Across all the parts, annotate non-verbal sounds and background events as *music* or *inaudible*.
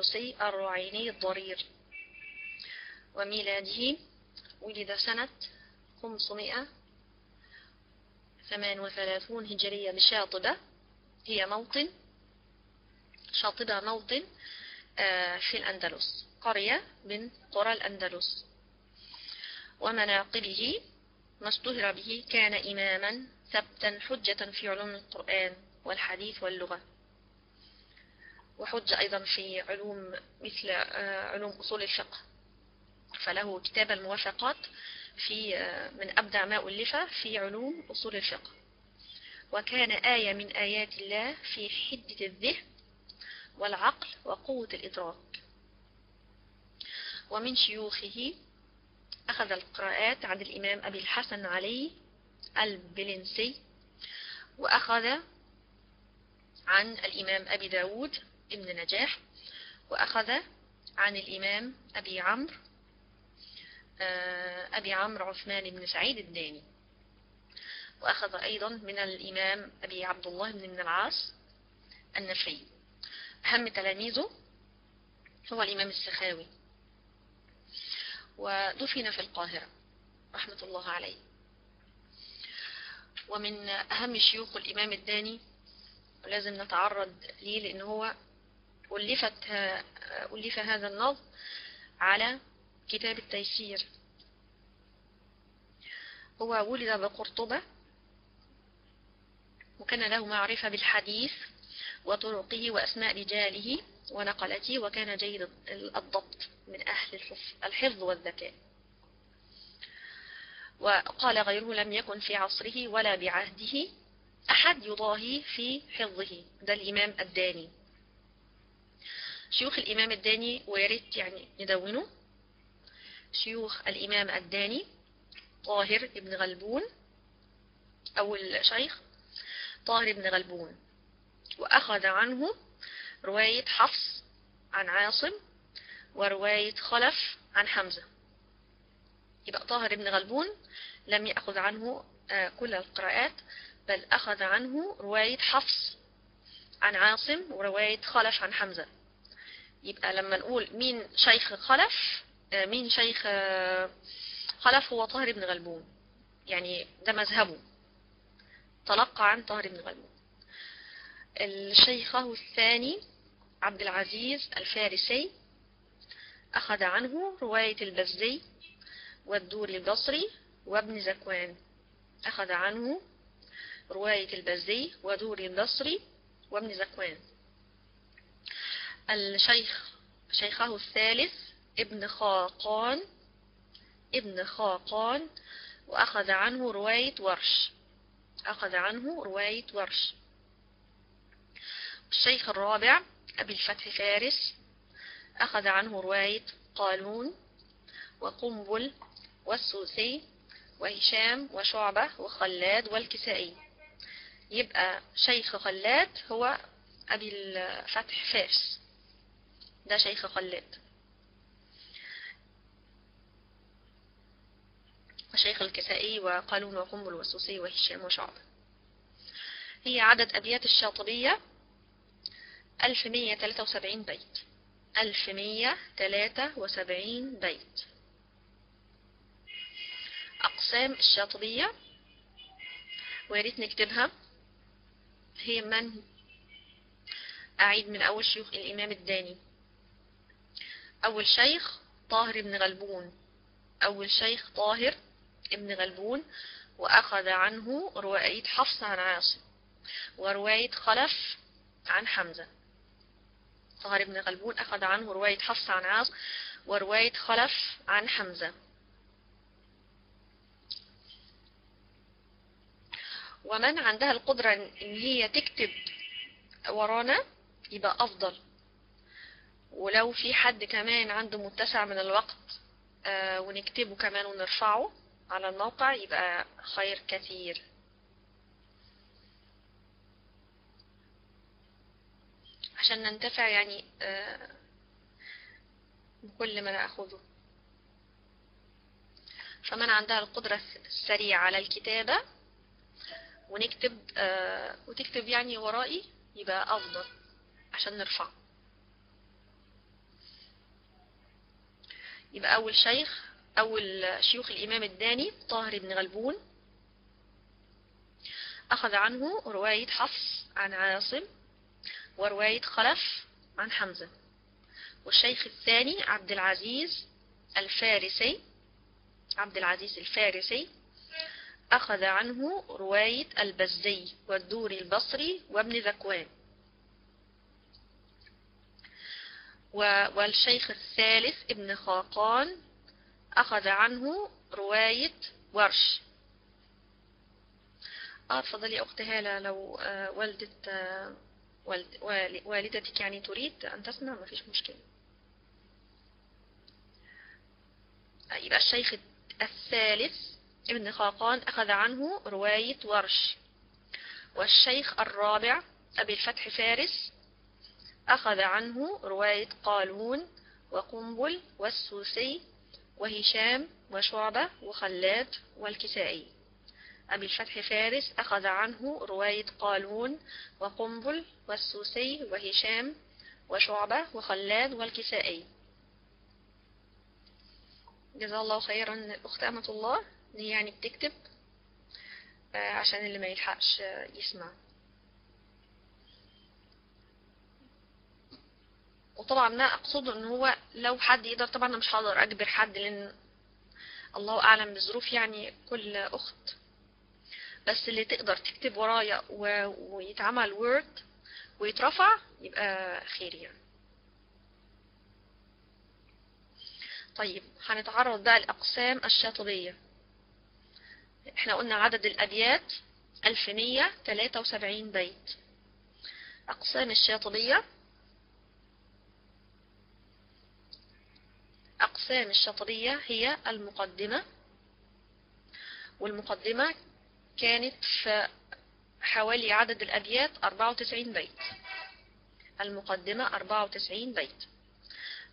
الأندلسي الرعيني الضرير. وميلاده ولد سنة 538 هجرية بشاطبة هي موطن شاطبة موطن آه، في الأندلس قرية من قرى الأندلس. ومناقبه ما اشتهر به كان إماما ثبتا حجة في علوم القرآن والحديث واللغة. وحج أيضا في علوم مثل آه، علوم أصول الفقه. فله كتاب الموافقات في آه، من أبدع ما ألف في علوم أصول الفقه. وكان آية من آيات الله في حدة الذهن والعقل وقوة الإدراك. ومن شيوخه أخذ القراءات عن الإمام أبي الحسن علي البلنسي وأخذ عن الإمام أبي داود ابن نجاح وأخذ عن الإمام أبي عمرو آه، أبي عمرو عثمان بن سعيد الداني. وأخذ أيضا من الإمام أبي عبد الله بن العاص النفري أهم تلاميذه هو الإمام السخاوي. ودفن في القاهرة رحمة الله عليه. ومن أهم شيوخ الإمام الداني ولازم نتعرض ليه لأن هو ألفت ألف هذا النظم على كتاب التيسير. هو ولد بقرطبة وكان له معرفة بالحديث وطرقه وأسماء رجاله ونقلته وكان جيد الضبط من أهل الحفظ والذكاء. وقال غيره لم يكن في عصره ولا بعهده أحد يضاهي في حفظه. ده الإمام الداني. شيوخ الإمام الداني ويريد يعني ندونه. شيوخ الإمام الداني طاهر ابن غلبون أول شيخ طاهر ابن غلبون. وأخذ عنه رواية حفص عن عاصم ورواية خلف عن حمزة. يبقى طاهر ابن غلبون لم يأخذ عنه آه، كل القراءات بل أخذ عنه رواية حفص عن عاصم ورواية خلف عن حمزة. يبقى لما نقول مين شيخ خلف آه، مين شيخ آه، خلف هو طاهر بن غلبون. يعني ده مذهبه. تلقى عن طاهر بن غلبون. الشيخه الثاني عبد العزيز الفارسي أخذ عنه رواية البزي والدور البصري وابن زكوان. أخذ عنه رواية البزي ودور البصري وابن زكوان. الشيخ شيخه الثالث ابن خاقان ابن خاقان وأخذ عنه رواية ورش. أخذ عنه رواية ورش. الشيخ الرابع أبي الفتح فارس أخذ عنه رواية قالون وقنبل والسوسي وهشام وشعبة وخلاد والكسائي. يبقى شيخ خلاد هو أبي الفتح فارس. ده شيخ خلاد. وشيخ الكسائي وقالون وقنبل والسوسي وهشام وشعبة هي عدد أبيات الشاطبية 1173 بيت. 1173 بيت. أقسام الشاطبية وياريت نكتبها هي من أعيد من أول شيوخ الإمام الداني. أول شيخ طاهر بن غلبون. أول شيخ طاهر بن غلبون. وأخذ عنه رواية حفص عن عاصم ورواية خلف عن حمزة. طاهر بن غلبون أخذ عنه رواية حفص عن عاص ورواية خلف عن حمزة. ومن عندها القدرة إن هي تكتب ورانا يبقى أفضل. ولو في حد كمان عنده متسع من الوقت آه، ونكتبه كمان ونرفعه على الموقع يبقى خير كثير. عشان ننتفع يعني آه، بكل ما نأخذه. فمن عندها القدرة السريعة على الكتابة ونكتب آه، وتكتب يعني ورائي يبقى أفضل عشان نرفع يبقى أول شيخ أول شيوخ الإمام الداني طاهر بن غلبون. أخذ عنه رواية حفص عن عاصم ورواية خلف عن حمزة. والشيخ الثاني عبد العزيز الفارسي عبد العزيز الفارسي أخذ عنه رواية البزي والدوري البصري وابن ذكوان. والشيخ الثالث ابن خاقان أخذ عنه رواية ورش. آه تفضلي يا أخت هالة لو آه والدة آه والد والدتك يعني تريد أن تسمع ما فيش مشكلة. يبقى الشيخ الثالث ابن خاقان أخذ عنه رواية ورش. والشيخ الرابع أبي الفتح فارس أخذ عنه رواية قالون وقنبل والسوسي وهشام وشعبة وخلاد والكسائي. أبي الفتح فارس أخذ عنه رواية قالون وقنبل والسوسي وهشام وشعبة وخلاد والكسائي. جزا الله خيرا. الأخت أمة الله يعني بتكتب عشان اللي ما يلحقش يسمع. وطبعا ما اقصده ان هو لو حد يقدر طبعا أنا مش هقدر أجبر حد لأن الله أعلم بظروف يعني كل أخت. بس اللي تقدر تكتب ورايا ويتعمل وورد ويترفع يبقى خير يعني. طيب هنتعرض بقى لأقسام الشاطبية. إحنا قلنا عدد الأبيات 1173 بيت. أقسام الشاطبية أقسام الشطرية هي المقدمة والمقدمة كانت في حوالي عدد الأبيات 94 بيت. المقدمة 94 بيت.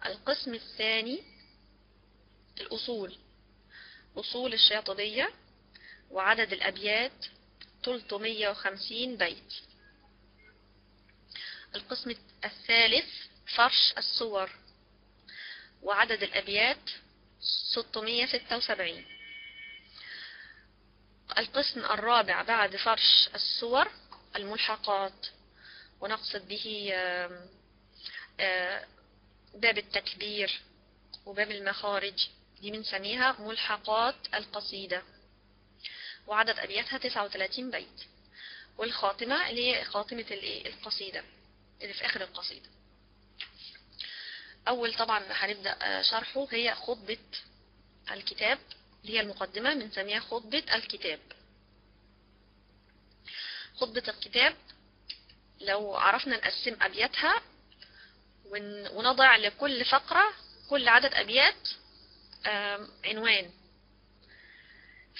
القسم الثاني الأصول أصول الشاطبية وعدد الأبيات 350 بيت. القسم الثالث فرش الصور. وعدد الأبيات 676 القسم الرابع بعد فرش الصور الملحقات ونقصد به باب التكبير وباب المخارج دي بنسميها ملحقات القصيدة. وعدد أبياتها 39 بيت. والخاتمة اللي هي خاتمة القصيدة اللي في آخر القصيدة. أول طبعا هنبدأ شرحه. هي خطبة الكتاب اللي هي المقدمة بنسميها خطبة الكتاب. خطبة الكتاب لو عرفنا نقسم أبياتها ونضع لكل فقرة كل عدد أبيات عنوان.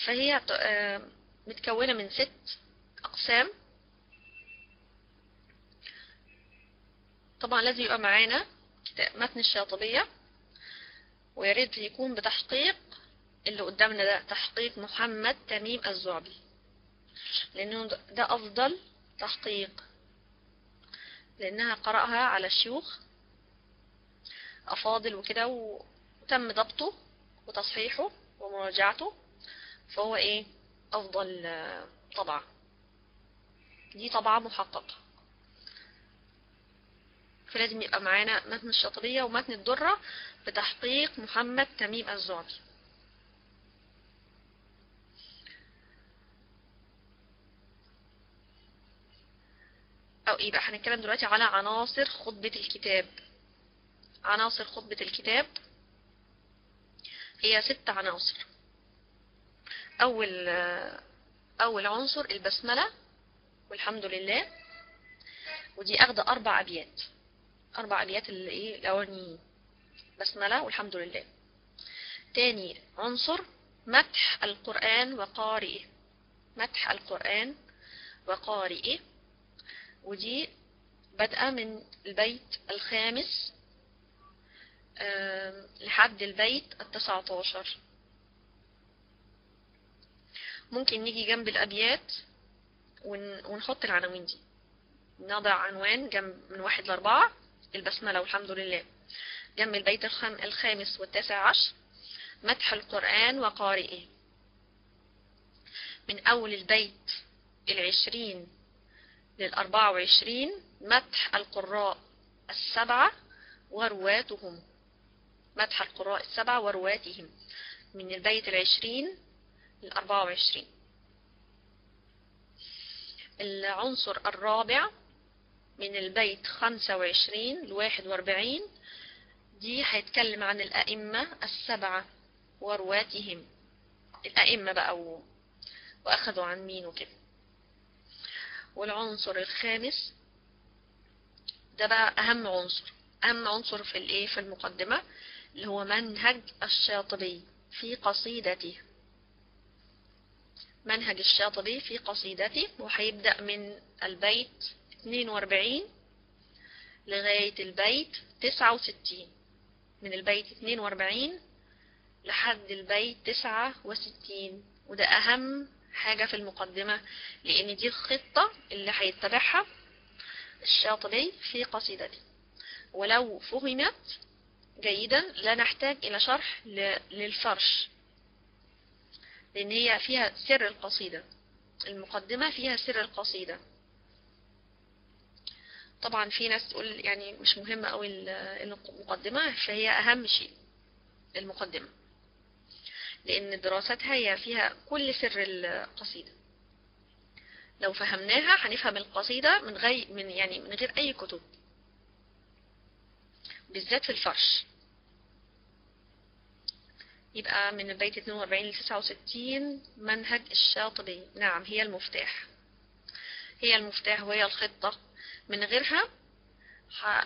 فهي متكونة من ست أقسام. طبعا لازم يبقى معانا متن الشاطبية وياريت يكون بتحقيق اللي قدامنا ده تحقيق محمد تميم الزعبي. لأنه ده أفضل تحقيق لأنها قرأها على الشيوخ أفاضل وكده وتم ضبطه وتصحيحه ومراجعته فهو إيه؟ أفضل طبعة. دي طبعة محققة. فلازم يبقى معانا متن الشاطبية ومتن الدرة بتحقيق محمد تميم الزعبي. أو يبقى هنتكلم دلوقتي على عناصر خطبة الكتاب. عناصر خطبة الكتاب هي ست عناصر. أول أول عنصر البسملة والحمد لله ودي أخذ أربع أبيات. أربع أبيات الإيه؟ الأولانيين. بسملة والحمد لله. تاني عنصر مدح القرآن وقارئه. مدح القرآن وقارئه. ودي بدأ من البيت الخامس لحد البيت التسعة عشر ممكن نيجي جنب الأبيات ونحط العناوين دي. نضع عنوان جنب من واحد لأربعة. البسملة والحمد لله. جنب البيت الخام الخامس والتاسع عشر مدح القرآن وقارئه. من أول البيت العشرين للأربعة وعشرين مدح القراء السبعة ورواتهم. مدح القراء السبعة ورواتهم. من البيت العشرين للأربعة وعشرين. العنصر الرابع من البيت خمسة وعشرين لواحد وأربعين. دي هيتكلم عن الأئمة السبعة ورواتهم. الأئمة بقى. وأخذوا عن مين وكده. والعنصر الخامس ده بقى أهم عنصر. أهم عنصر في الإيه؟ في المقدمة اللي هو منهج الشاطبي في قصيدته. منهج الشاطبي في قصيدته وهيبدأ من البيت 42 لغاية البيت 69 من البيت 42 لحد البيت 69 وده أهم حاجة في المقدمة لأن دي الخطة اللي هيتبعها الشاطبي في قصيدته. ولو فهمت جيدا لا نحتاج إلى شرح للفرش لأن هي فيها سر القصيدة. المقدمة فيها سر القصيدة. طبعا في ناس تقول يعني مش مهمة أوي المقدمة فهي أهم شيء المقدمة. لأن دراستها هي فيها كل سر القصيدة. لو فهمناها هنفهم القصيدة من غير من يعني من غير أي كتب. بالذات في الفرش. يبقى من البيت 42 ل 69 منهج الشاطبي. نعم هي المفتاح. هي المفتاح وهي الخطة. من غيرها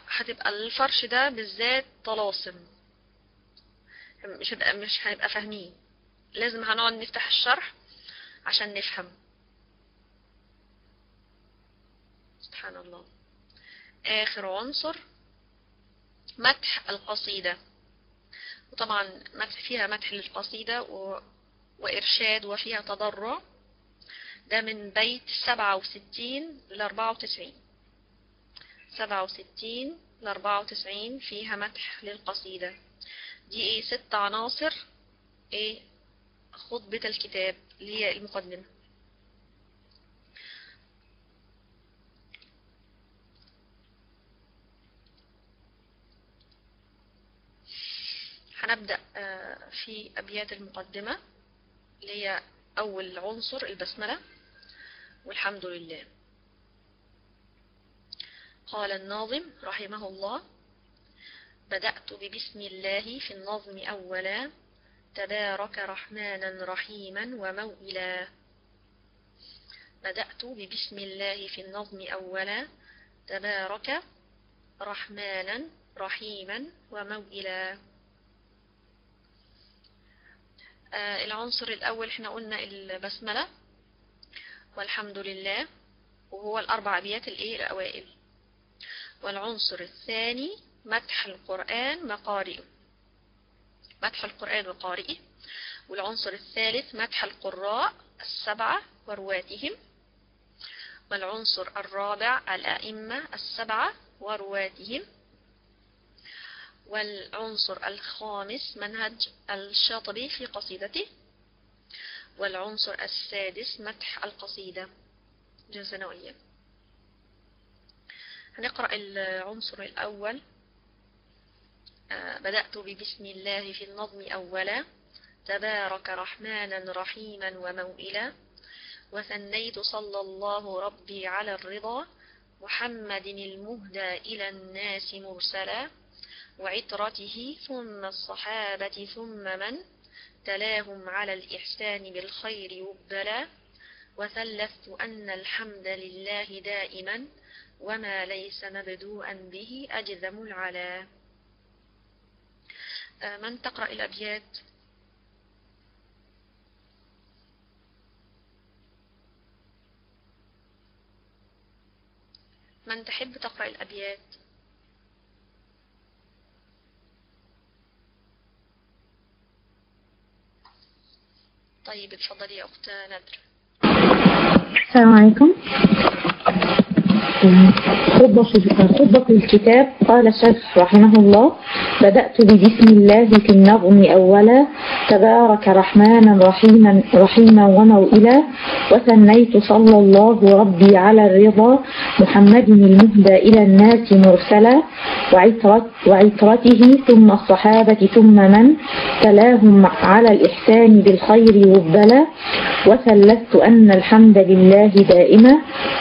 هتبقى الفرش ده بالذات طلاسم. مش هنبقى مش هنبقى فاهمين. لازم هنقعد نفتح الشرح عشان نفهم. سبحان الله. آخر عنصر مدح القصيدة. وطبعا مدح فيها مدح للقصيدة و... وإرشاد وفيها تضرع. ده من بيت سبعة وستين لأربعة وتسعين. سبعة وستين لأربعة وتسعين فيها مدح للقصيدة. دي إيه؟ ست عناصر. إيه؟ خطبة الكتاب اللي هي المقدمة. هنبدأ في أبيات المقدمة اللي هي أول عنصر البسملة. والحمد لله. قال الناظم رحمه الله بدأت ببسم الله في النظم أولا تبارك رحمانا رحيما وموئلا. بدأت ببسم الله في النظم أولا تبارك رحمانا رحيما وموئلا. آه العنصر الأول إحنا قلنا البسملة والحمد لله وهو الأربع أبيات الأوائل. والعنصر الثاني مدح القرآن مقارئه. مدح القرآن وقارئه والعنصر الثالث مدح القراء السبعة ورواتهم. والعنصر الرابع الأئمة السبعة ورواتهم. والعنصر الخامس منهج الشاطبي في قصيدته. والعنصر السادس مدح القصيدة. جزنوية هنقرأ العنصر الأول. بدأت ببسم الله في النظم أولا. تبارك رحمانا رحيما وموئلا. وثنيت صلى الله ربي على الرضا. محمد المهدى إلى الناس مرسلا. وعطرته ثم الصحابة ثم من تلاهم على الإحسان بالخير يبدلا وثلثت أن الحمد لله دائما وما ليس مبدوءا به أجذم العلا. من تقرأ الأبيات؟ من تحب تقرأ الأبيات؟ طيب اتفضلي يا أخت ندر السلام عليكم خطبة الكتاب. قال الشيخ رحمه الله. بدأت ببسم الله في النظم أولا. تبارك رحمانا رحيما رحيما وموئلا. وثنيت صلى الله ربي على الرضا. محمد المهدى إلى الناس مرسلا. وعترت وعترته ثم الصحابة ثم من؟ تلاهم على الإحسان بالخير والبلا وثلثت أن الحمد لله دائما.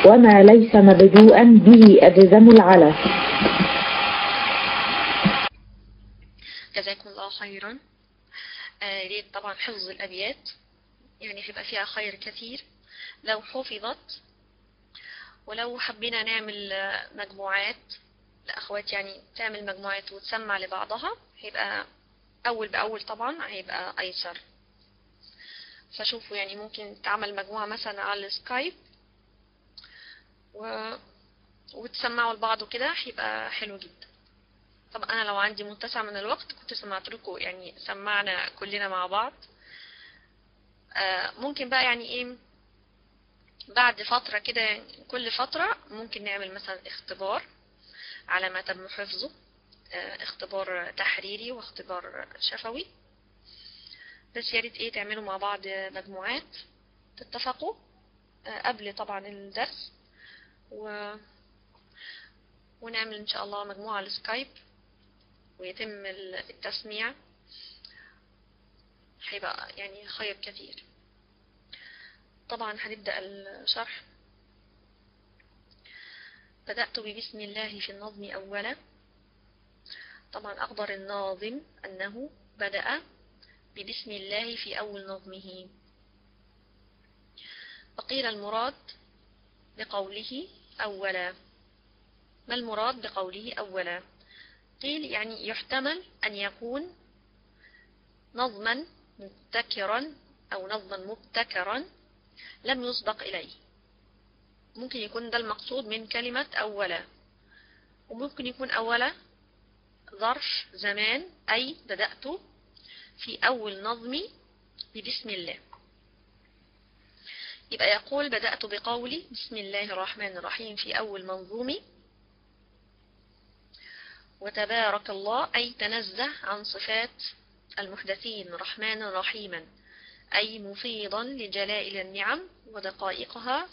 وما ليس مبدوءا به أجزم العلا جزاكم الله خيرا. آه طبعا حفظ الأبيات. يعني هيبقى فيها خير كثير. لو حفظت ولو حبينا نعمل مجموعات الأخوات يعني تعمل مجموعات وتسمع لبعضها هيبقى أول بأول طبعا هيبقى أيسر. فشوفوا يعني ممكن تعمل مجموعة مثلا على السكايب و... وتسمعوا لبعض كده هيبقى حلو جدا. طب أنا لو عندي متسع من الوقت كنت سمعت لكم يعني سمعنا كلنا مع بعض. آه ممكن بقى يعني إيه بعد فترة كده كل فترة ممكن نعمل مثلا اختبار على ما تم حفظه اختبار تحريري واختبار شفوي. بس يا ريت إيه تعملوا مع بعض مجموعات تتفقوا قبل طبعا الدرس. و... ونعمل إن شاء الله مجموعة على السكايب ويتم التسميع. هيبقى يعني خير كثير. طبعا هنبدأ الشرح. بدأت ببسم الله في النظم أولا. طبعا أخبر الناظم أنه بدأ ببسم الله في أول نظمه. وقيل المراد بقوله أولا. ما المراد بقوله أولا؟ قيل يعني يحتمل أن يكون نظما مبتكرا أو نظما مبتكرا لم يسبق إليه. ممكن يكون ده المقصود من كلمة أولا. وممكن يكون أولا ظرف زمان أي بدأت في أول نظمي ببسم الله. يبقى يقول بدأت بقولي بسم الله الرحمن الرحيم في أول منظومي وتبارك الله أي تنزه عن صفات المحدثين رحمانا رحيما أي مفيضا لجلائل النعم ودقائقها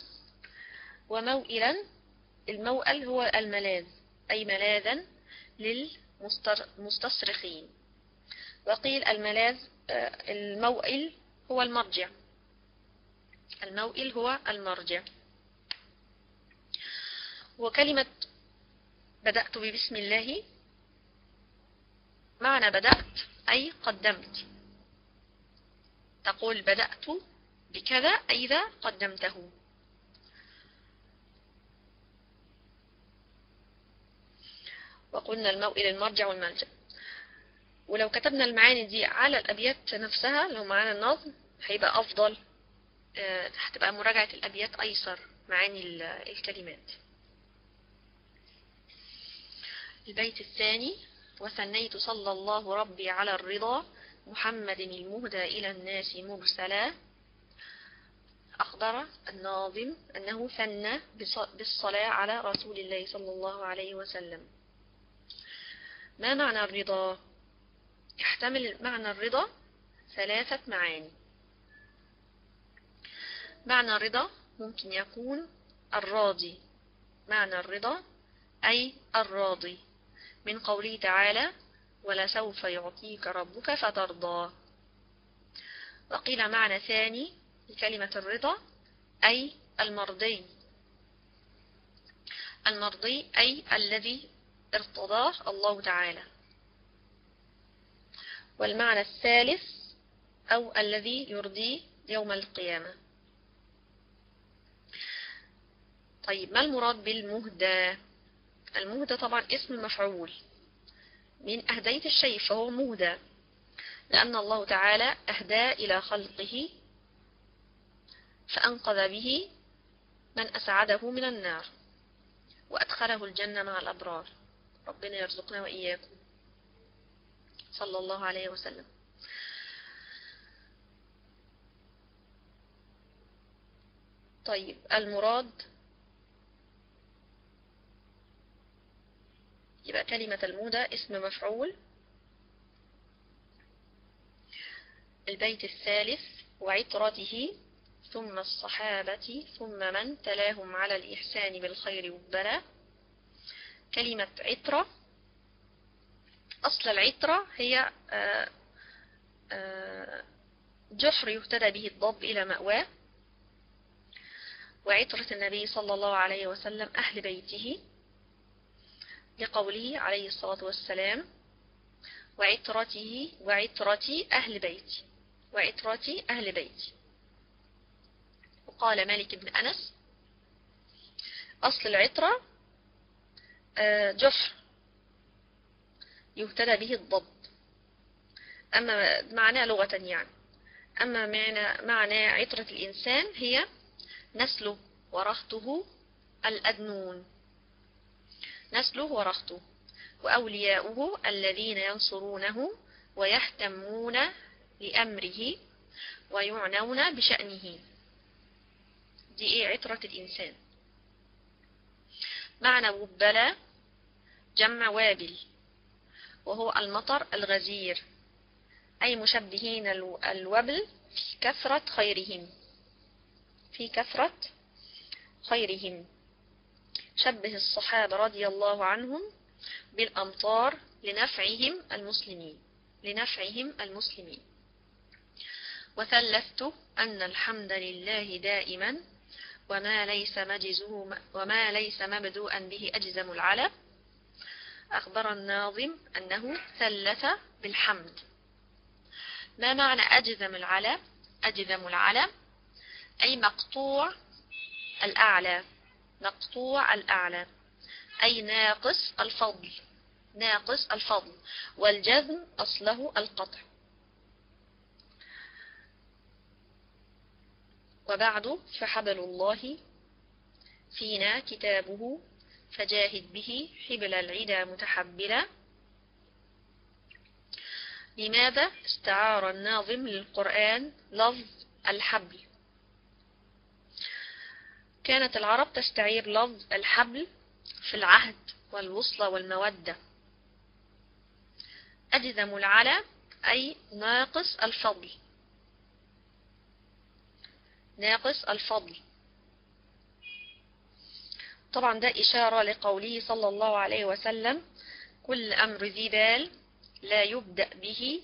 وموئلا الموئل هو الملاذ أي ملاذا للمستصرخين وقيل الملاذ الموئل هو المرجع. الموئل هو المرجع. وكلمة بدأت ببسم الله معنى بدأت؟ أي قدمت. تقول بدأت بكذا أي إذا قدمته. وقلنا الموئل المرجع والملجأ. ولو كتبنا المعاني دي على الأبيات نفسها لو معانا النظم هيبقى أفضل هتبقى مراجعة الأبيات أيسر معاني الكلمات. البيت الثاني وثنيت صلى الله ربي على الرضا محمد المهدى إلى الناس مرسلا. أخبر الناظم أنه ثنى بالصلاة على رسول الله صلى الله عليه وسلم. ما معنى الرضا؟ يحتمل معنى الرضا ثلاثة معاني. معنى الرضا ممكن يكون الراضي. معنى الرضا أي الراضي. من قوله تعالى ولسوف يعطيك ربك فترضى. وقيل معنى ثاني لكلمة الرضا أي المرضي. المرضي أي الذي ارتضاه الله تعالى. والمعنى الثالث أو الذي يرضيه يوم القيامة. طيب ما المراد بالمهدى؟ المهدى طبعا اسم مفعول. من أهديت الشيء فهو مهدى لأن الله تعالى أهدى إلى خلقه فأنقذ به من أسعده من النار وأدخله الجنة مع الأبرار. ربنا يرزقنا وإياكم. صلى الله عليه وسلم. طيب المراد يبقى كلمة المودة اسم مفعول. البيت الثالث وعطرته ثم الصحابة ثم من تلاهم على الإحسان بالخير والبلاء. كلمة عطرة أصل العطرة هي آه، آه، جحر يهتدى به الضب إلى مأواه. وعطرة النبي صلى الله عليه وسلم أهل بيته. لقوله عليه الصلاة والسلام وعطرته وعطرتي أهل بيتي وعطرتي أهل بيتي وقال مالك بن أنس أصل العطرة آه، جحر يهتدى به الضب. أما معناه لغة يعني. أما معنى, معنى عطرة الإنسان هي نسله ورخته الأدنون. نسله ورخته وأولياؤه الذين ينصرونه ويهتمون لأمره ويعنون بشأنه. دي إيه؟ عطرة الإنسان. معنى وبلة جمع وابل وهو المطر الغزير أي مشبهين الوبل في كثرة خيرهم. في كثرة خيرهم. شبه الصحابة رضي الله عنهم بالأمطار لنفعهم المسلمين لنفعهم المسلمين. وثلثت أن الحمد لله دائما وما ليس مجزه وما ليس مبدوءا به أجزم العلم. أخبر الناظم أنه ثلث بالحمد. ما معنى أجزم العلم؟ أجزم العلم أي مقطوع الأعلى. مقطوع الأعلى. أي ناقص الفضل. ناقص الفضل. والجزم أصله القطع. وبعد فحبل الله فينا كتابه فجاهد به حبل العدا متحبلا. لماذا استعار الناظم للقرآن لفظ الحبل؟ كانت العرب تستعير لفظ الحبل في العهد والوصلة والمودة. أجزم العلا أي ناقص الفضل. ناقص الفضل. طبعا ده إشارة لقوله صلى الله عليه وسلم كل أمر ذي بال لا يبدأ به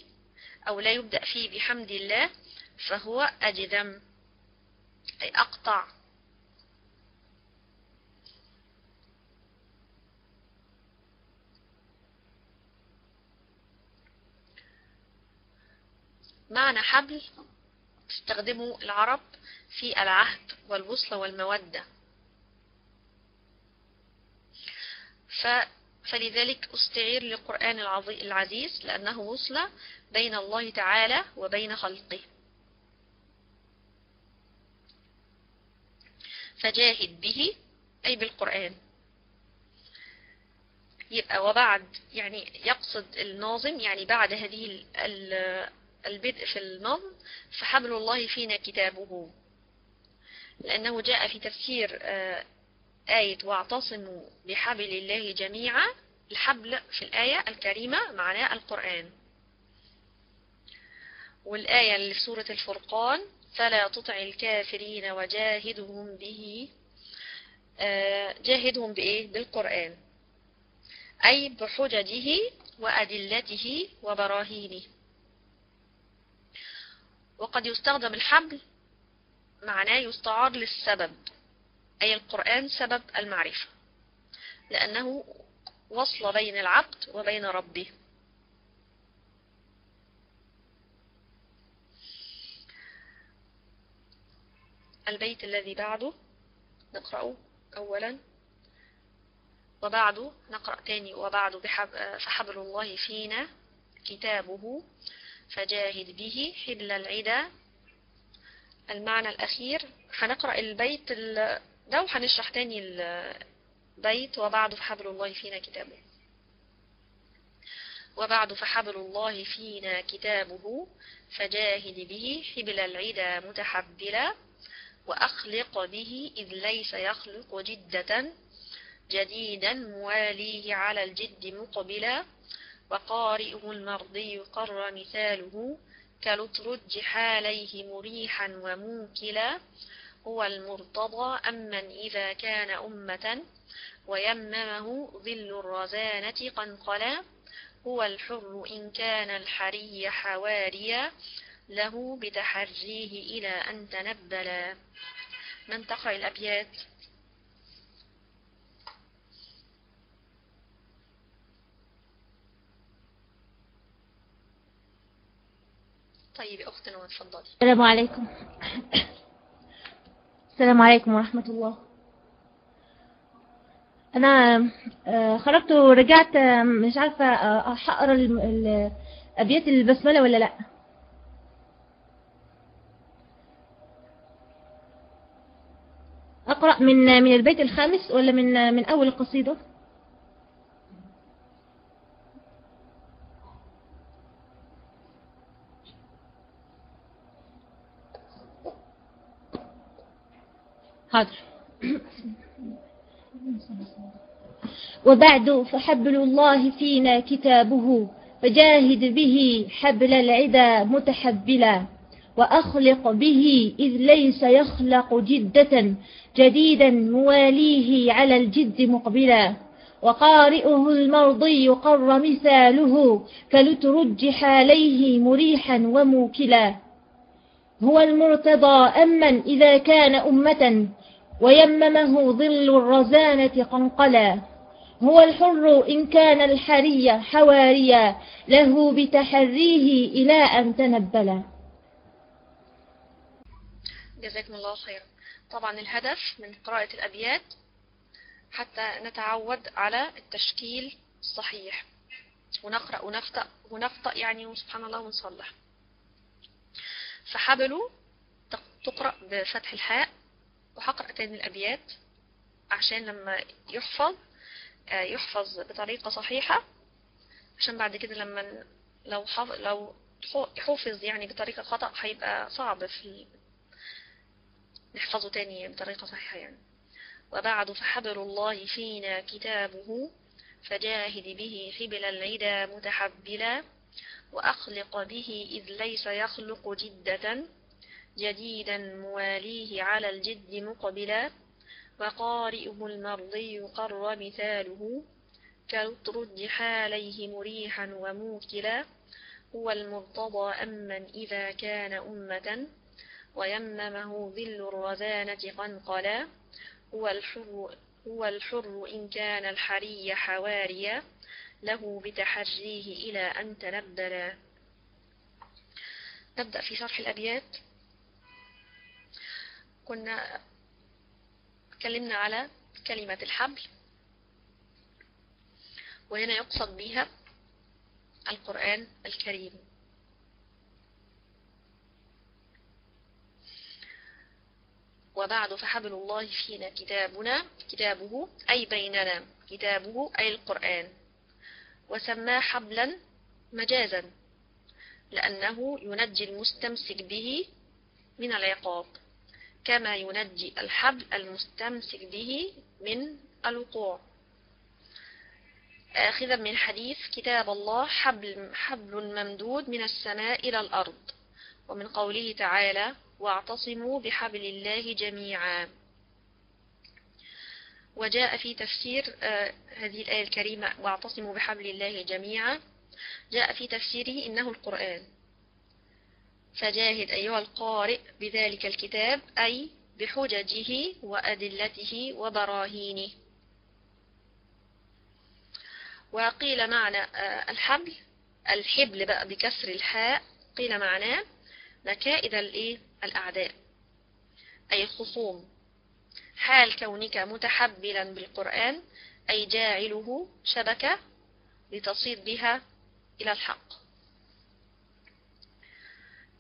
أو لا يبدأ فيه بحمد الله فهو أجدم أي أقطع. معنى حبل تستخدمه العرب في العهد والوصلة والمودة. ف فلذلك أستعير للقرآن العزيز لأنه وصلة بين الله تعالى وبين خلقه. فجاهد به أي بالقرآن. يبقى وبعد يعني يقصد الناظم يعني بعد هذه البدء في النظم فحبل الله فينا كتابه. لأنه جاء في تفسير آية واعتصموا بحبل الله جميعا الحبل في الآية الكريمة معناه القرآن. والآية اللي في سورة الفرقان فلا تطع الكافرين وجاهدهم به جاهدهم بإيه؟ بالقرآن. أي بحججه وأدلته وبراهينه. وقد يستخدم الحبل معناه يستعار للسبب أي القرآن سبب المعرفة لأنه وصل بين العبد وبين ربه. البيت الذي بعده نقرأه أولا وبعده نقرأ تاني وبعد فحبل الله فينا كتابه. فجاهد به حبل العدا المعنى الأخير هنقرأ البيت ده وهنشرح تاني البيت. وبعد فحبل الله فينا كتابه. وبعد فحبل الله فينا كتابه فجاهد به حبل العدا متحبلا. وأخلق به إذ ليس يخلق جدة جديدا مواليه على الجد مقبلا. وقارئه المرضي قر مثاله كلترج حاليه مريحا وموكلا هو المرتضى. أمن إذا كان أمة ويممه ظل الرزانة قنقلا هو الحر إن كان الحري حواريا له بتحريه إلى أن تنبلا. من تقرأ الأبيات. طيب أختنا تفضلي السلام عليكم. *coughs* السلام عليكم ورحمة الله. أنا آه، خرجت ورجعت آه، مش عارفة آه، هقرا ال- أبيات البسملة ولا لأ؟ أقرأ من من البيت الخامس ولا من من أول القصيدة حاضر. وبعد فحبل الله فينا كتابه فجاهد به حبل العدا متحبلا وأخلق به إذ ليس يخلق جدة جديدا مواليه على الجد مقبلا. وقارئه المرضي قر مثاله كلترج حاليه مريحا وموكلا. هو المرتضى أما إذا كان أمة ويممه ظل الرزانة قنقلا. هو الحر إن كان الحري حواريا له بتحريه إلى أن تنبلا. جزاكم الله خيرا. طبعا الهدف من قراءة الأبيات حتى نتعود على التشكيل الصحيح. ونقرأ ونخطأ ونخطأ يعني سبحان الله ونصلح. فحبلوا تقرأ بفتح الحاء. وهقرأ تاني الأبيات عشان لما يحفظ آه، يحفظ بطريقة صحيحة عشان بعد كده لما لو. لو حفظ يعني بطريقة خطأ هيبقى صعب في نحفظه تاني بطريقة صحيحة يعني وبعد فحبل الله فينا كتابه فجاهد به حبل العدا متحبلا وأخلق به إذ ليس يخلق جدة جديدا مواليه على الجد مقبلا وقارئه المرضي قر مثاله كالترج حاليه مريحا وموكلا هو المرتضى أمن إذا كان أمة ويممه ظل الرزانة قنقلا هو الحر, هو الحر إن كان الحري حواريا له بتحريه إلى أن تنبلا. نبدأ في شرح الأبيات. كنا اتكلمنا على كلمة الحبل وهنا يقصد بها القرآن الكريم. وبعد فحبل الله فينا كتابنا كتابه أي بيننا كتابه أي القرآن. وسماه حبلا مجازا لأنه ينجي المستمسك به من العقاب. كما ينجي الحبل المستمسك به من الوقوع. آخذا من حديث كتاب الله حبل, حبل ممدود من السماء إلى الأرض. ومن قوله تعالى واعتصموا بحبل الله جميعا. وجاء في تفسير آه هذه الآية الكريمة واعتصموا بحبل الله جميعا. جاء في تفسيره إنه القرآن. فجاهد أيها القارئ بذلك الكتاب أي بحججه وأدلته وبراهينه. وقيل معنى الحبل الحبل بقى بكسر الحاء قيل معناه مكائد الأعداء أي الخصوم. حال كونك متحبلا بالقرآن أي جاعله شبكة لتصيد بها إلى الحق.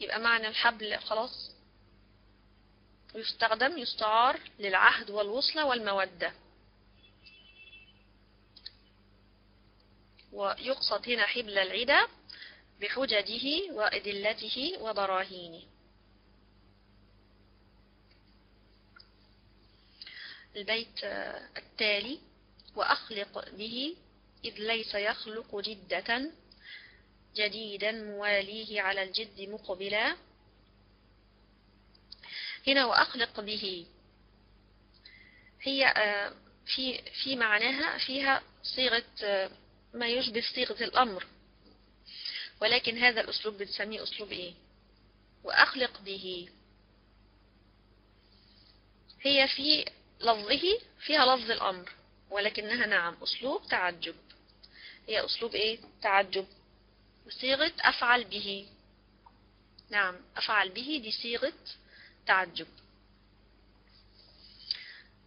يبقى معنى الحبل خلاص. يستخدم يستعار للعهد والوصلة والمودة. ويقصد هنا حبل العدا بحججه وأدلته وبراهينه. البيت التالي وأخلق به إذ ليس يخلق جدة جديدا مواليه على الجد مقبلا. هنا وأخلق به. هي آه، في في معناها فيها صيغة آه، ما يشبه صيغة الأمر. ولكن هذا الأسلوب بنسميه أسلوب إيه؟ وأخلق به. هي في لفظه فيها لفظ الأمر ولكنها نعم أسلوب تعجب. هي أسلوب إيه؟ تعجب. صيغة أفعل به. نعم أفعل به دي صيغة تعجب.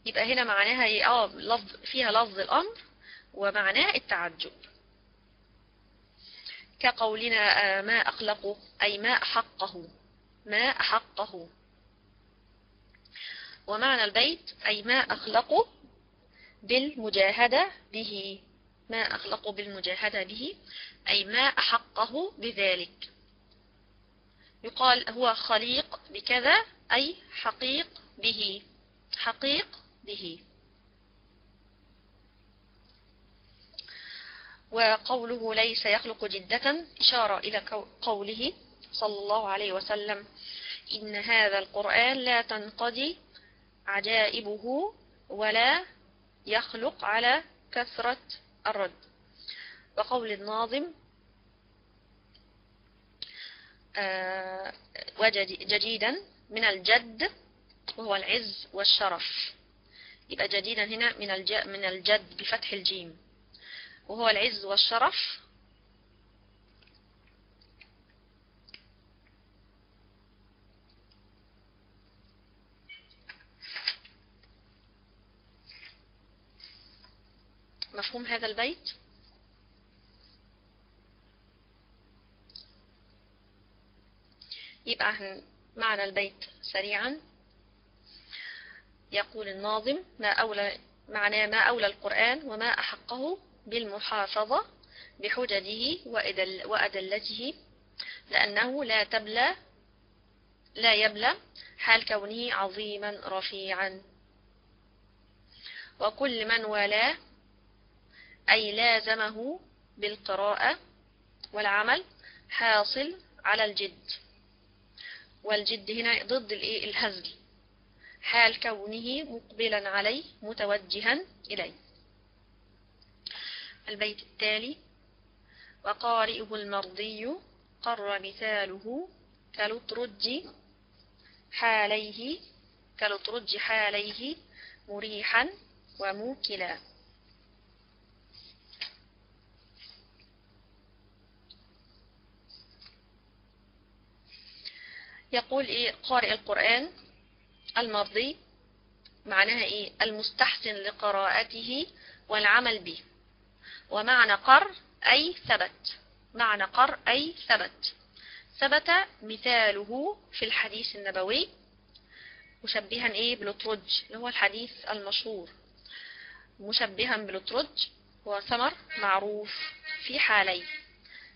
يبقى هنا معناها إيه؟ آه لفظ فيها لفظ الأمر ومعناه التعجب. كقولنا آه، ما أخلقه أي ما أحقه. ما أحقه. ومعنى البيت أي ما أخلقه بالمجاهدة به. ما أخلقه بالمجاهدة به أي ما أحقه بذلك. يقال هو خليق بكذا أي حقيق به حقيق به. وقوله ليس يخلق جدة إشارة إلى قوله صلى الله عليه وسلم إن هذا القرآن لا تنقضي عجائبه ولا يخلق على كثرة الرد. وقول الناظم آه، وجديدا من الجد وهو العز والشرف. يبقى جديدا هنا من من الجد بفتح الجيم. وهو العز والشرف مفهوم هذا البيت؟ يبقى معنى البيت سريعا. يقول الناظم ما أولى معناه ما أولى القرآن وما أحقه بالمحافظة بحججه وأدلته لأنه لا تبلى لا يبلى حال كونه عظيما رفيعا. وكل من والاه أي لازمه بالقراءة والعمل حاصل على الجد. والجد هنا ضد الهزل. حال كونه مقبلا عليه متوجها إليه. البيت التالي وقارئه المرضي قر مثاله كالترج حاليه كالترج حاليه مريحا وموكلا. يقول إيه؟ قارئ القرآن المرضي معناها إيه؟ المستحسن لقراءته والعمل به. ومعنى قر أي ثبت. معنى قر أي ثبت. ثبت مثاله في الحديث النبوي مشبها إيه؟ بالأترج اللي هو الحديث المشهور. مشبها هو ثمر معروف في حالي.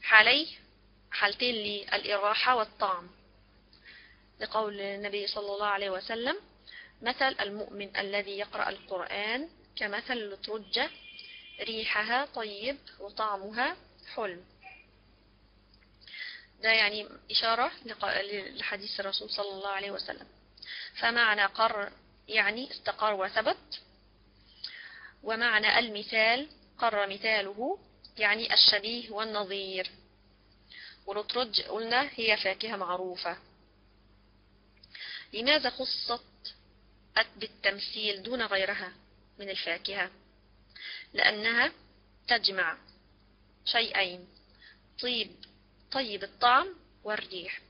حالي حالتين للإراحة والطعم. لقول النبي صلى الله عليه وسلم مثل المؤمن الذي يقرأ القرآن كمثل الأترجة ريحها طيب وطعمها حلم. ده يعني إشارة لحديث الرسول صلى الله عليه وسلم. فمعنى قر يعني استقر وثبت. ومعنى المثال قر مثاله يعني الشبيه والنظير. والأترج قلنا هي فاكهة معروفة. لماذا خصت بالتمثيل دون غيرها من الفاكهة؟ لأنها تجمع شيئين طيب طيب الطعم والريح.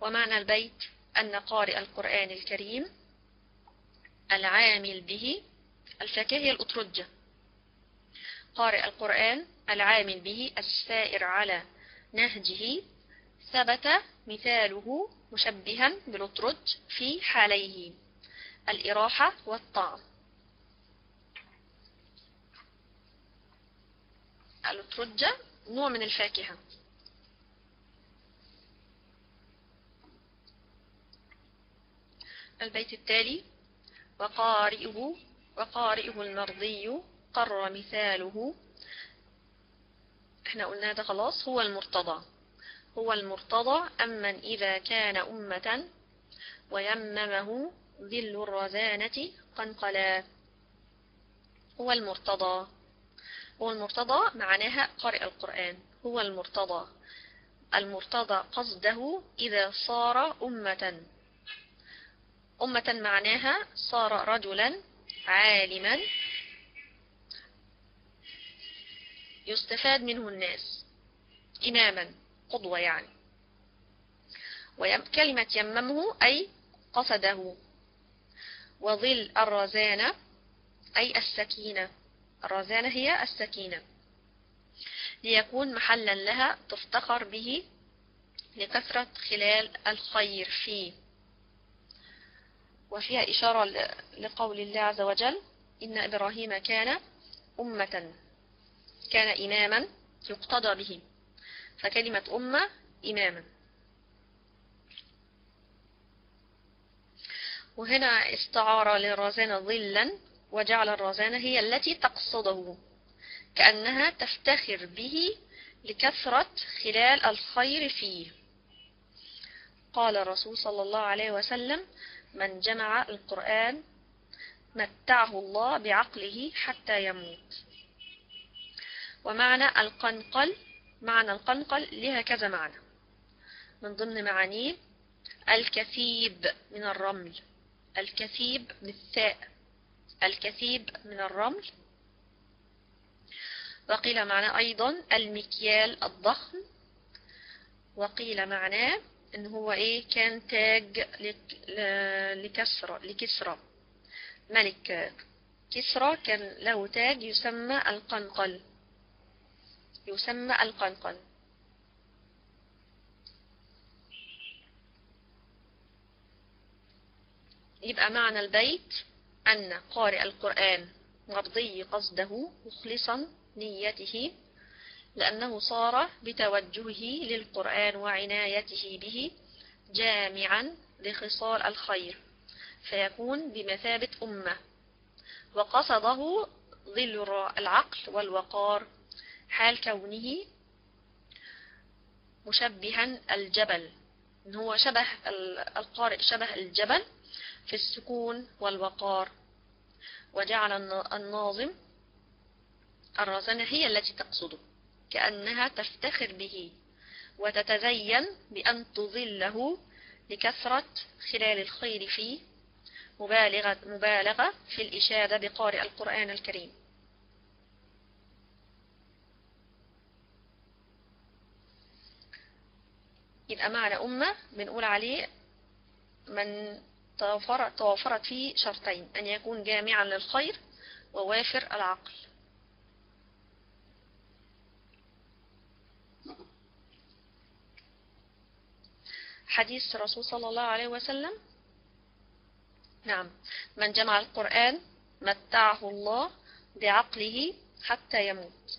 ومعنى البيت أن قارئ القرآن الكريم العامل به الفاكهة هي الأترجة. قارئ القرآن العامل به السائر على نهجه ثبت مثاله مشبها بالأترج في حاليه الإراحة والطعم الأترجة نوع من الفاكهة. البيت التالي وقارئه وقارئه المرضي قر مثاله. إحنا قلنا ده خلاص هو المرتضى. هو المرتضى أمن إذا كان أمة ويممه ذل الرزانة قنقلا. هو المرتضى. هو المرتضى معناها قارئ القرآن. هو المرتضى. المرتضى قصده إذا صار أمة. أمة معناها صار رجلا عالما يستفاد منه الناس. إماما. قدوة يعني. وكلمة يممه أي قصده. وظل الرزانة أي السكينة. الرزانة هي السكينة. ليكون محلا لها تفتخر به لكثرة خلال الخير فيه. وفيها إشارة لقول الله عز وجل إن إبراهيم كان أمة كان إماما يقتضى به. فكلمة أمة إماما. وهنا استعار للرزانة ظلا وجعل الرزانة هي التي تقصده كأنها تفتخر به لكثرة خلال الخير فيه. قال الرسول صلى الله عليه وسلم من جمع القرآن متعه الله بعقله حتى يموت. ومعنى القنقل معنى القنقل لها كذا معنى. من ضمن معانيه الكثيب من الرمل. الكثيب بالثاء الكثيب من الرمل. وقيل معناه أيضا المكيال الضخم. وقيل معناه إن هو إيه؟ كان تاج لكسرى لكسرى ملك كسرى كان له تاج يسمى القنقل. يسمى القنقل يبقى معنى البيت أن قارئ القرآن مرضي قصده مخلصا نيته لأنه صار بتوجهه للقرآن وعنايته به جامعا لخصال الخير فيكون بمثابة أمة وقصده ظل العقل والوقار حال كونه مشبها الجبل هو شبه القارئ شبه الجبل في السكون والوقار. وجعل الناظم الرزانة هي التي تقصده كأنها تفتخر به وتتزين بأن تظله لكثرة خلال الخير فيه مبالغة, مبالغة في الإشادة بقارئ القرآن الكريم. يبقى معنى أمة بنقول عليه من توفرت فيه شرطين أن يكون جامعا للخير ووافر العقل. حديث الرسول صلى الله عليه وسلم نعم من جمع القرآن متعه الله بعقله حتى يموت.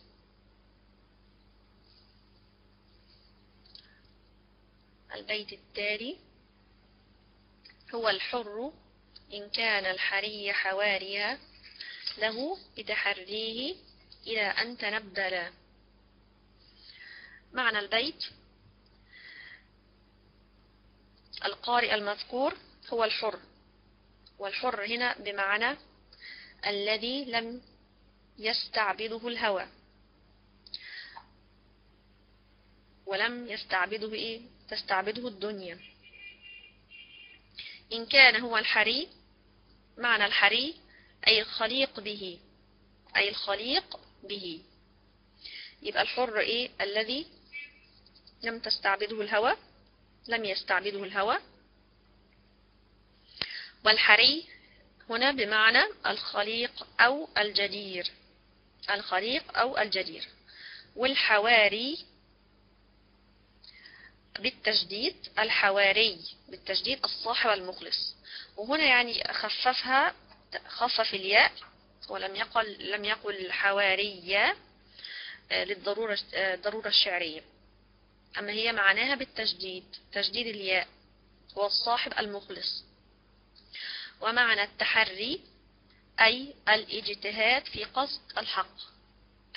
البيت التالي هو الحر إن كان الحري حواريا له بتحريه إلى أن تنبلا معنى البيت القارئ المذكور هو الحر والحر هنا بمعنى الذي لم يستعبده الهوى ولم يستعبده إيه؟ تستعبده الدنيا. إن كان هو الحري معنى الحري أي الخليق به أي الخليق به. يبقى الحر إيه؟ الذي لم تستعبده الهوى لم يستعبده الهوى. والحري هنا بمعنى الخليق أو الجدير. الخليق أو الجدير. والحواري بالتجديد الحواري بالتجديد الصاحب المخلص. وهنا يعني خففها خفف الياء ولم يقل لم يقل حوارية للضرورة الضرورة الشعرية. أما هي معناها بالتجديد تجديد الياء هو الصاحب المخلص. ومعنى التحري أي الاجتهاد في قصد الحق.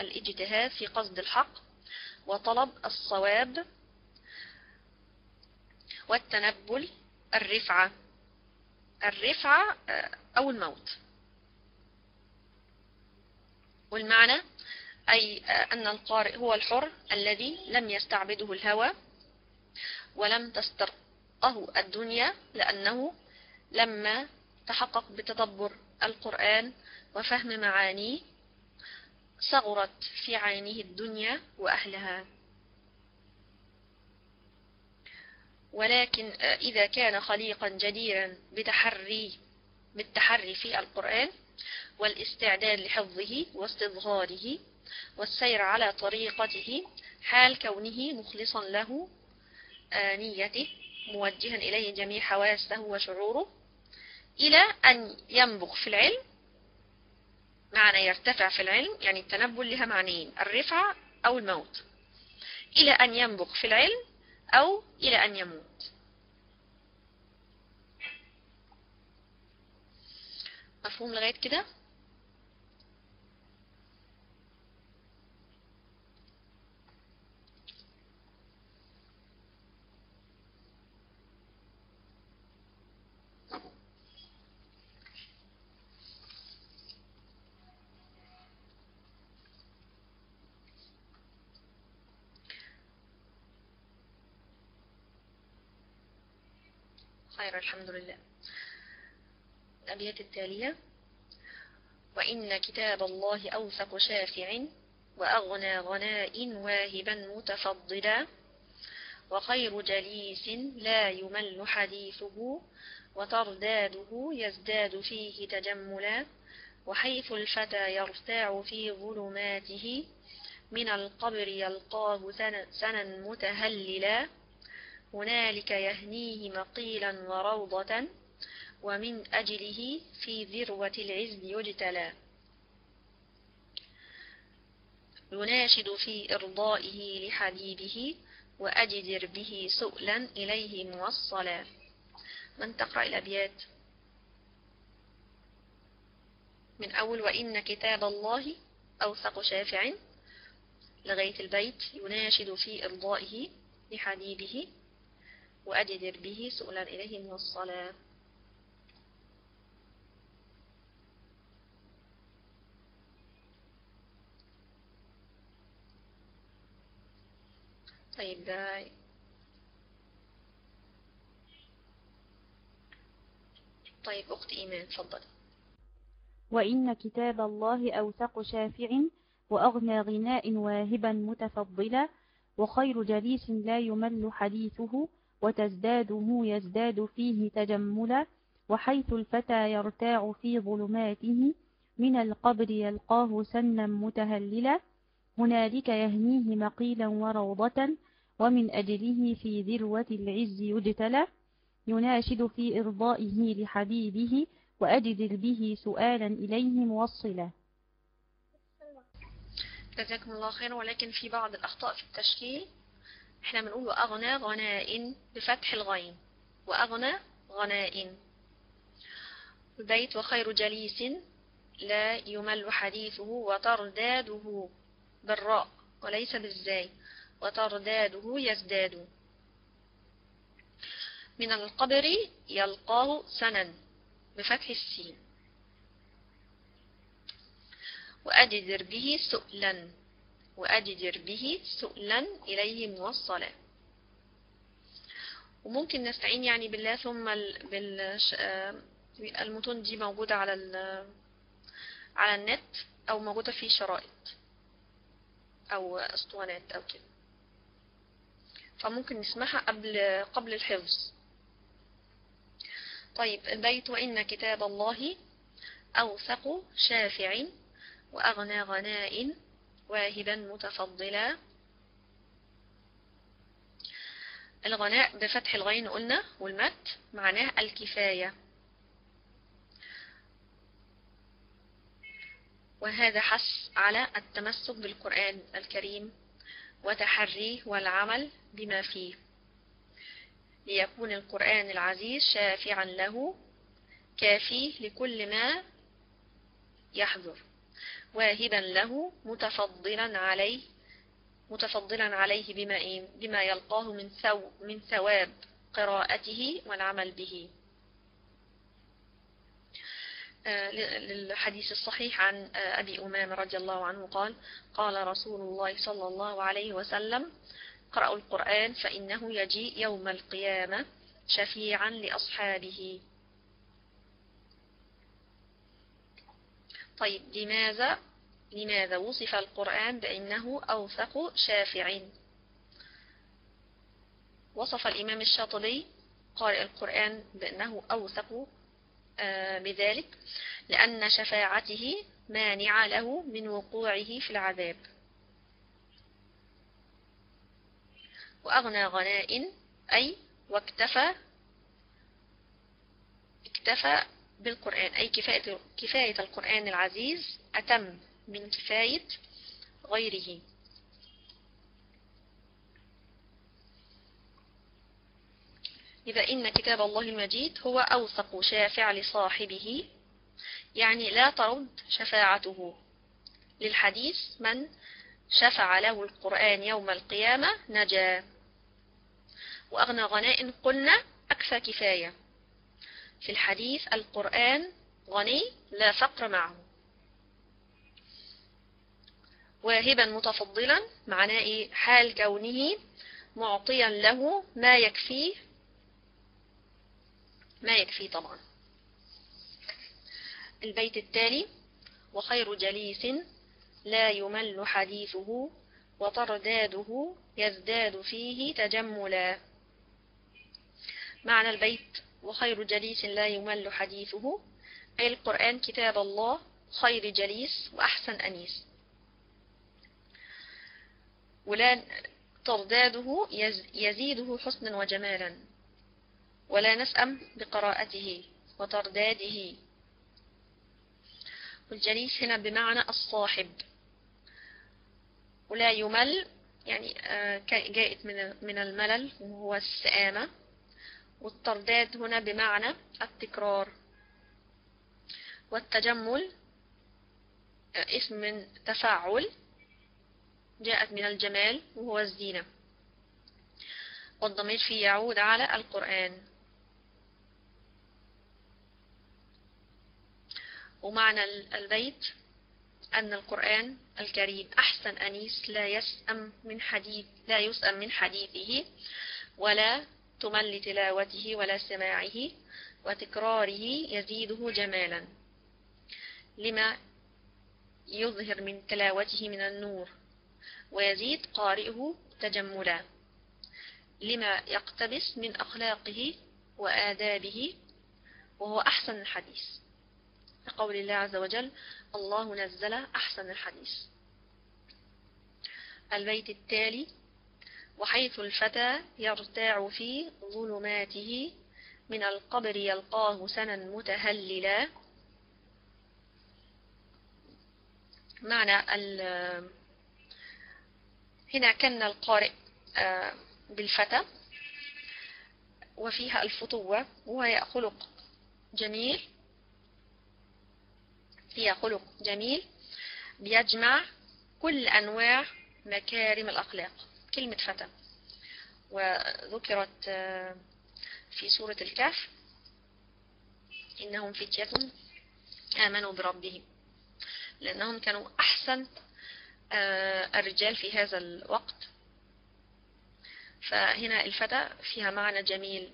الاجتهاد في قصد الحق وطلب الصواب والتنبل الرفعة. الرفعة آه، أو الموت. والمعنى أي آه، أن القارئ هو الحر الذي لم يستعبده الهوى ولم تسترقه الدنيا لأنه لما تحقق بتدبر القرآن وفهم معانيه صغرت في عينه الدنيا وأهلها. ولكن آه، إذا كان خليقا جديرا بتحري بالتحري في القرآن والاستعداد لحفظه واستظهاره والسير على طريقته حال كونه مخلصا له آه، نيته موجها إليه جميع حواسه وشعوره إلى أن ينبغ في العلم معنى يرتفع في العلم يعني التنبل لها معنيين الرفعة أو الموت. إلى أن ينبغ في العلم أو إلى أن يموت. مفهوم لغاية كده؟ خير الحمد لله. الأبيات التالية وإن كتاب الله أوثق شافع وأغنى غناء واهبا متفضلا وخير جليس لا يمل حديثه وترداده يزداد فيه تجملا وحيث الفتى يرتاع في ظلماته من القبر يلقاه سنا متهللا هنالك يهنيه مقيلا وروضة ومن أجله في ذروة العز يجتلى. يناشد في إرضائه لحبيبه وأجدر به سؤلا إليه موصلا. من تقرأ الأبيات؟ من أول وإن كتاب الله أوثق شافع لغاية البيت يناشد في إرضائه لحبيبه وأجدر به سؤلا إليه من الصلاة. طيب طيب أخت إيمان تفضل. وإن كتاب الله أوثق شافع وأغنى غناء واهبا متفضلا وخير جليس لا يمل حديثه وتزداده يزداد فيه تجملا وحيث الفتى يرتاع في ظلماته من القبر يلقاه سنا متهللا هنالك يهنيه مقيلا وروضة ومن أجله في ذروة العز يجتلى يناشد في إرضائه لحبيبه وأجدل به سؤالا إليه موصلا. جزاكم الله خير ولكن في بعض الأخطاء في التشكيل. إحنا بنقول وأغنى غناء بفتح الغين وأغنى غناء. البيت وخير جليس لا يمل حديثه وترداده بالراء وليس بالزاي وترداده يزداد. من القبر يلقاه سنا بفتح السين. وأجدر به سؤلا. وأجدر به سؤلا إليه موصلا. وممكن نستعين يعني بالله ثم المتون دي موجودة على على النت أو موجودة في شرائط أو أسطوانات أو كده. فممكن نسمعها قبل قبل الحفظ. طيب البيت وإن كتاب الله أوثق شافع وأغنى غناء واهبا متفضلا. الغناء بفتح الغين قلنا والمت معناه الكفاية. وهذا حث على التمسك بالقرآن الكريم وتحريه والعمل بما فيه. ليكون القرآن العزيز شافعا له كافيه لكل ما يحضر. واهبا له متفضلا عليه متفضلا عليه بما؟ بما يلقاه من, ثو من ثواب قراءته والعمل به للحديث الصحيح عن أبي أمام رضي الله عنه قال قال رسول الله صلى الله عليه وسلم قرأوا القرآن فإنه يجيء يوم القيامة شفيعا لأصحابه طيب لماذا؟ لماذا وصف القرآن بأنه أوثق شافع؟ وصف الإمام الشاطبي قارئ القرآن بأنه أوثق بذلك لأن شفاعته مانع له من وقوعه في العذاب. وأغنى غناء أي واكتفى اكتفى بالقرآن أي كفاية, كفاية القرآن العزيز أتم من كفاية غيره. إذا إن كتاب الله المجيد هو أوثق شافع لصاحبه يعني لا ترد شفاعته. للحديث من شفع له القرآن يوم القيامة نجا. وأغنى غناء قلنا أكفى كفاية. في الحديث القرآن غني لا فقر معه واهبا متفضلا معناه؟ حال كونه معطيا له ما يكفيه ما يكفي طبعا البيت التالي وخير جليس لا يمل حديثه وترداده يزداد فيه تجملا معنى البيت وخير جليس لا يمل حديثه. أي القرآن كتاب الله خير جليس وأحسن أنيس. ولا ترداده يزيده حسنا وجمالا. ولا نسأم بقراءته وترداده. والجليس هنا بمعنى الصاحب. ولا يمل يعني جاءت من الملل وهو السآمة. والترداد هنا بمعنى التكرار. والتجمل اسم من تفاعل جاءت من الجمال وهو الزينة. والضمير فيه يعود على القرآن. ومعنى البيت أن القرآن الكريم أحسن أنيس لا يسأم من حديث لا يسأم من حديثه ولا تمل تلاوته ولا سماعه وتكراره يزيده جمالا. لما يظهر من تلاوته من النور ويزيد قارئه تجملا. لما يقتبس من أخلاقه وآدابه وهو أحسن الحديث. لقول الله عز وجل الله نزل أحسن الحديث. البيت التالي وحيث الفتى يرتاع في ظلماته من القبر يلقاه سنا متهللا. معنى هنا كان القارئ بالفتى وفيها الفتوة وهي خلق جميل فيها خلق جميل بيجمع كل أنواع مكارم الأخلاق. كلمة فتى. وذكرت في سورة الكهف إنهم فتية آمنوا بربهم. لأنهم كانوا أحسن الرجال في هذا الوقت. فهنا الفتى فيها معنى جميل.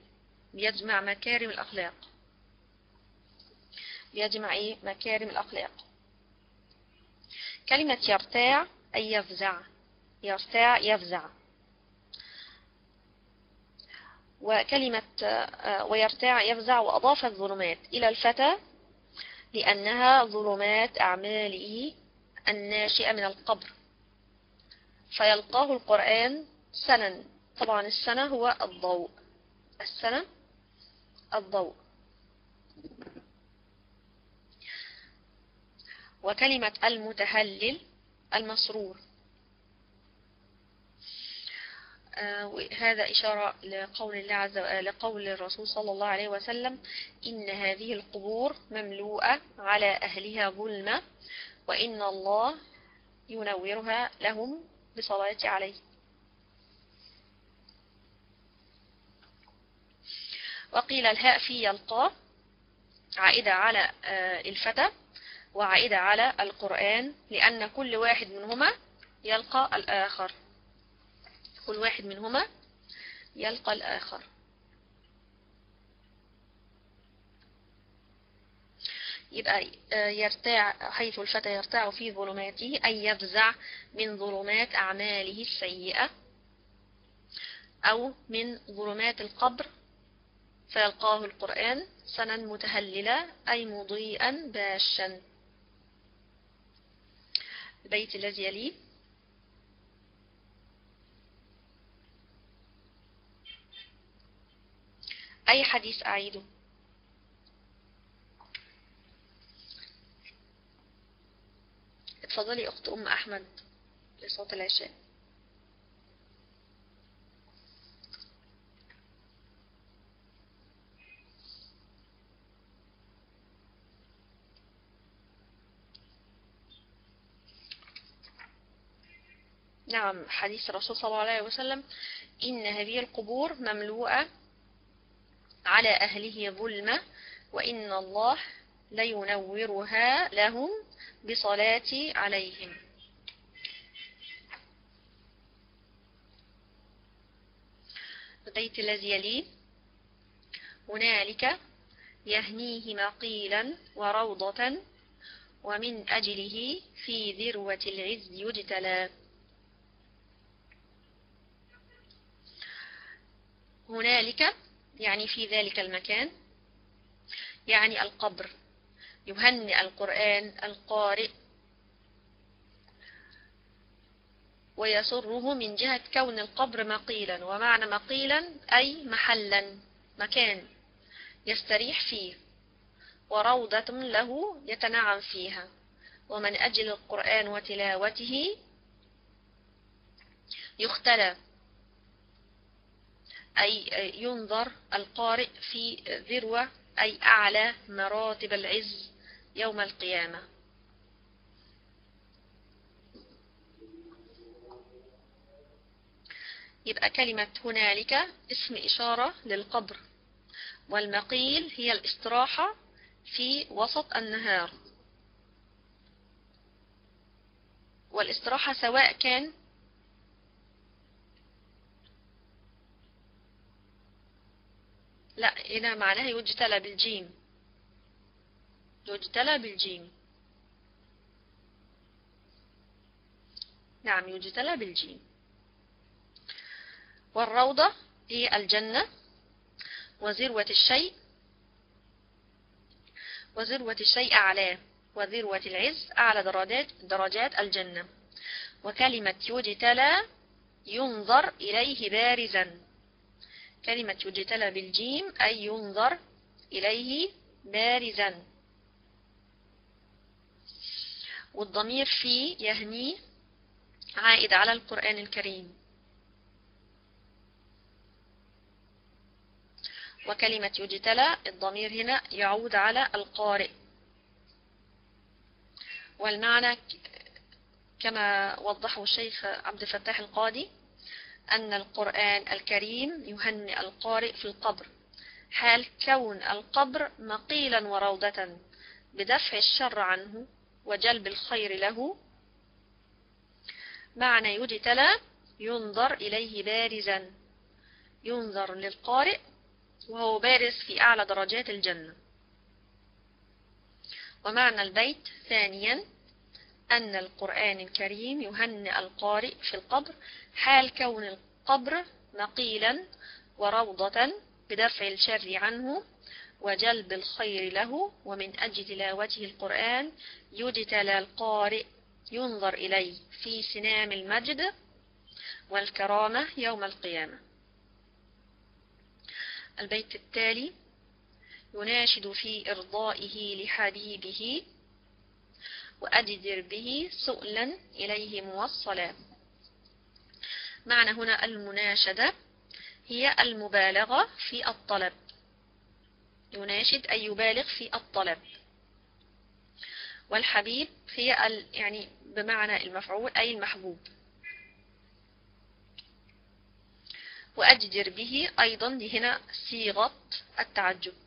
بيجمع مكارم الأخلاق. بيجمع إيه؟ مكارم الأخلاق. كلمة يرتاع أي يفزع. يرتاع يفزع. وكلمة ويرتاع يفزع وأضاف الظلمات إلى الفتى لأنها ظلمات أعماله الناشئة من القبر. فيلقاه القرآن سنا طبعا السنة هو الضوء. السنة الضوء. وكلمة المتهلل المسرور. آه، هذا إشارة لقول الله عز لقول الرسول صلى الله عليه وسلم إن هذه القبور مملوءة على أهلها ظلمة وإن الله ينورها لهم بصلاة عليه. وقيل الهاء في يلقى عائدة على آه، الفتى وعائدة على القرآن لأن كل واحد منهما يلقى الآخر. كل واحد منهما يلقى الآخر. يبقى آه، يرتاع حيث الفتى يرتاع في ظلماته أي يفزع من ظلمات أعماله السيئة أو من ظلمات القبر فيلقاه القرآن سنا متهللا أي مضيئا باشا. البيت الذي يليه أي حديث أعيده؟ اتفضلي أخت أم أحمد لصوت العشاء. نعم حديث الرسول صلى الله عليه وسلم إن هذه القبور مملوءة على أهله ظلمة وإن الله لينورها لهم بصلاة عليهم. البيت الذي يليه هنالك يهنيه مقيلا وروضة ومن أجله في ذروة العز يجتلى. هنالك يعني في ذلك المكان يعني القبر. يهنئ القرآن القارئ ويسره من جهة كون القبر مقيلا. ومعنى مقيلا أي محلا مكان يستريح فيه وروضة له يتنعم فيها. ومن أجل القرآن وتلاوته يختلى. أي ينظر القارئ في ذروة أي أعلى مراتب العز يوم القيامة. يبقى كلمة هنالك اسم إشارة للقبر والمقيل هي الاستراحة في وسط النهار. والاستراحة سواء كان لا هنا معناها يجتلى بالجيم يجتلى بالجيم نعم يجتلى بالجيم والروضة هي الجنة وذروة الشيء وذروة الشيء أعلاه وذروة العز أعلى درجات درجات الجنة. وكلمة يجتلى ينظر إليه بارزا. كلمة يجتلى بالجيم أي ينظر إليه بارزا. والضمير في يهني عائد على القرآن الكريم. وكلمة يجتلى الضمير هنا يعود على القارئ. والمعنى كما وضحه الشيخ عبد الفتاح القاضي أن القرآن الكريم يهنئ القارئ في القبر. حال كون القبر مقيلا وروضة بدفع الشر عنه وجلب الخير له؟ معنى يجتلى ينظر إليه بارزا. ينظر للقارئ وهو بارز في أعلى درجات الجنة. ومعنى البيت ثانيا أن القرآن الكريم يهنئ القارئ في القبر حال كون القبر نقيلا وروضة بدفع الشر عنه وجلب الخير له ومن أجل تلاوته القرآن يجتلى القارئ ينظر إليه في سنام المجد والكرامة يوم القيامة. البيت التالي يناشد في إرضائه لحبيبه وأجدر به سؤلا إليه موصلا. معنى هنا المناشدة هي المبالغة في الطلب. يناشد أي يبالغ في الطلب. والحبيب هي ال يعني بمعنى المفعول أي المحبوب. وأجدر به أيضا هنا صيغة التعجب.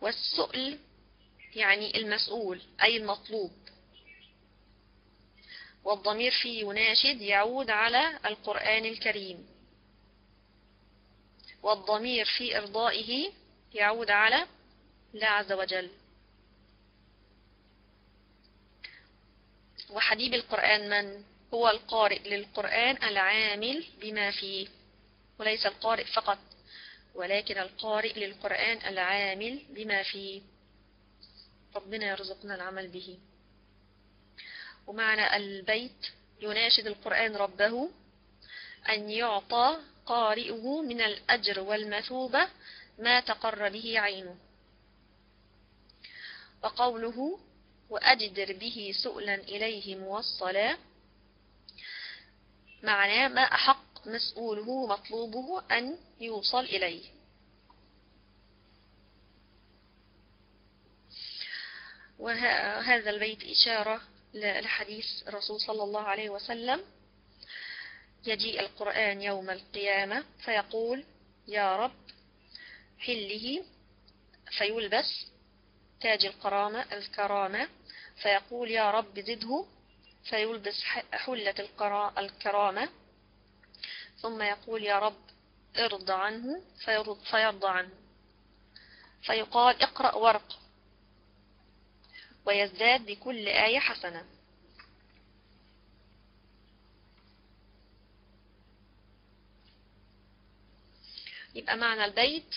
والسؤل يعني المسؤول أي المطلوب. والضمير في يناشد يعود على القرآن الكريم. والضمير في إرضائه يعود على الله عز وجل. وحبيب القرآن من؟ هو القارئ للقرآن العامل بما فيه وليس القارئ فقط. ولكن القارئ للقرآن العامل بما فيه. ربنا يرزقنا العمل به. ومعنى البيت يناشد القرآن ربه أن يعطى قارئه من الأجر والمثوبة ما تقر به عينه. وقوله وأجدر به سؤلا إليه موصلا معناه ما أحق مسؤوله مطلوبه أن يوصل إليه. وهذا البيت إشارة لحديث الرسول صلى الله عليه وسلم يجيء القرآن يوم القيامة فيقول يا رب حله. فيلبس تاج الكرامة الكرامة. فيقول يا رب زده. فيلبس حلة الكرامة. ثم يقول يا رب ارضى عنه فيرضى عنه. فيقال اقرأ ورق ويزداد بكل آية حسنة. يبقى معنى البيت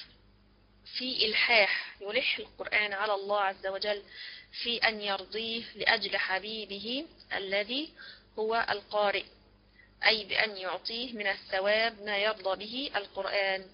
في إلحاح يلح القرآن على الله عز وجل في أن يرضيه لأجل حبيبه الذي هو القارئ. أي بأن يعطيه من الثواب ما يرضى به القرآن.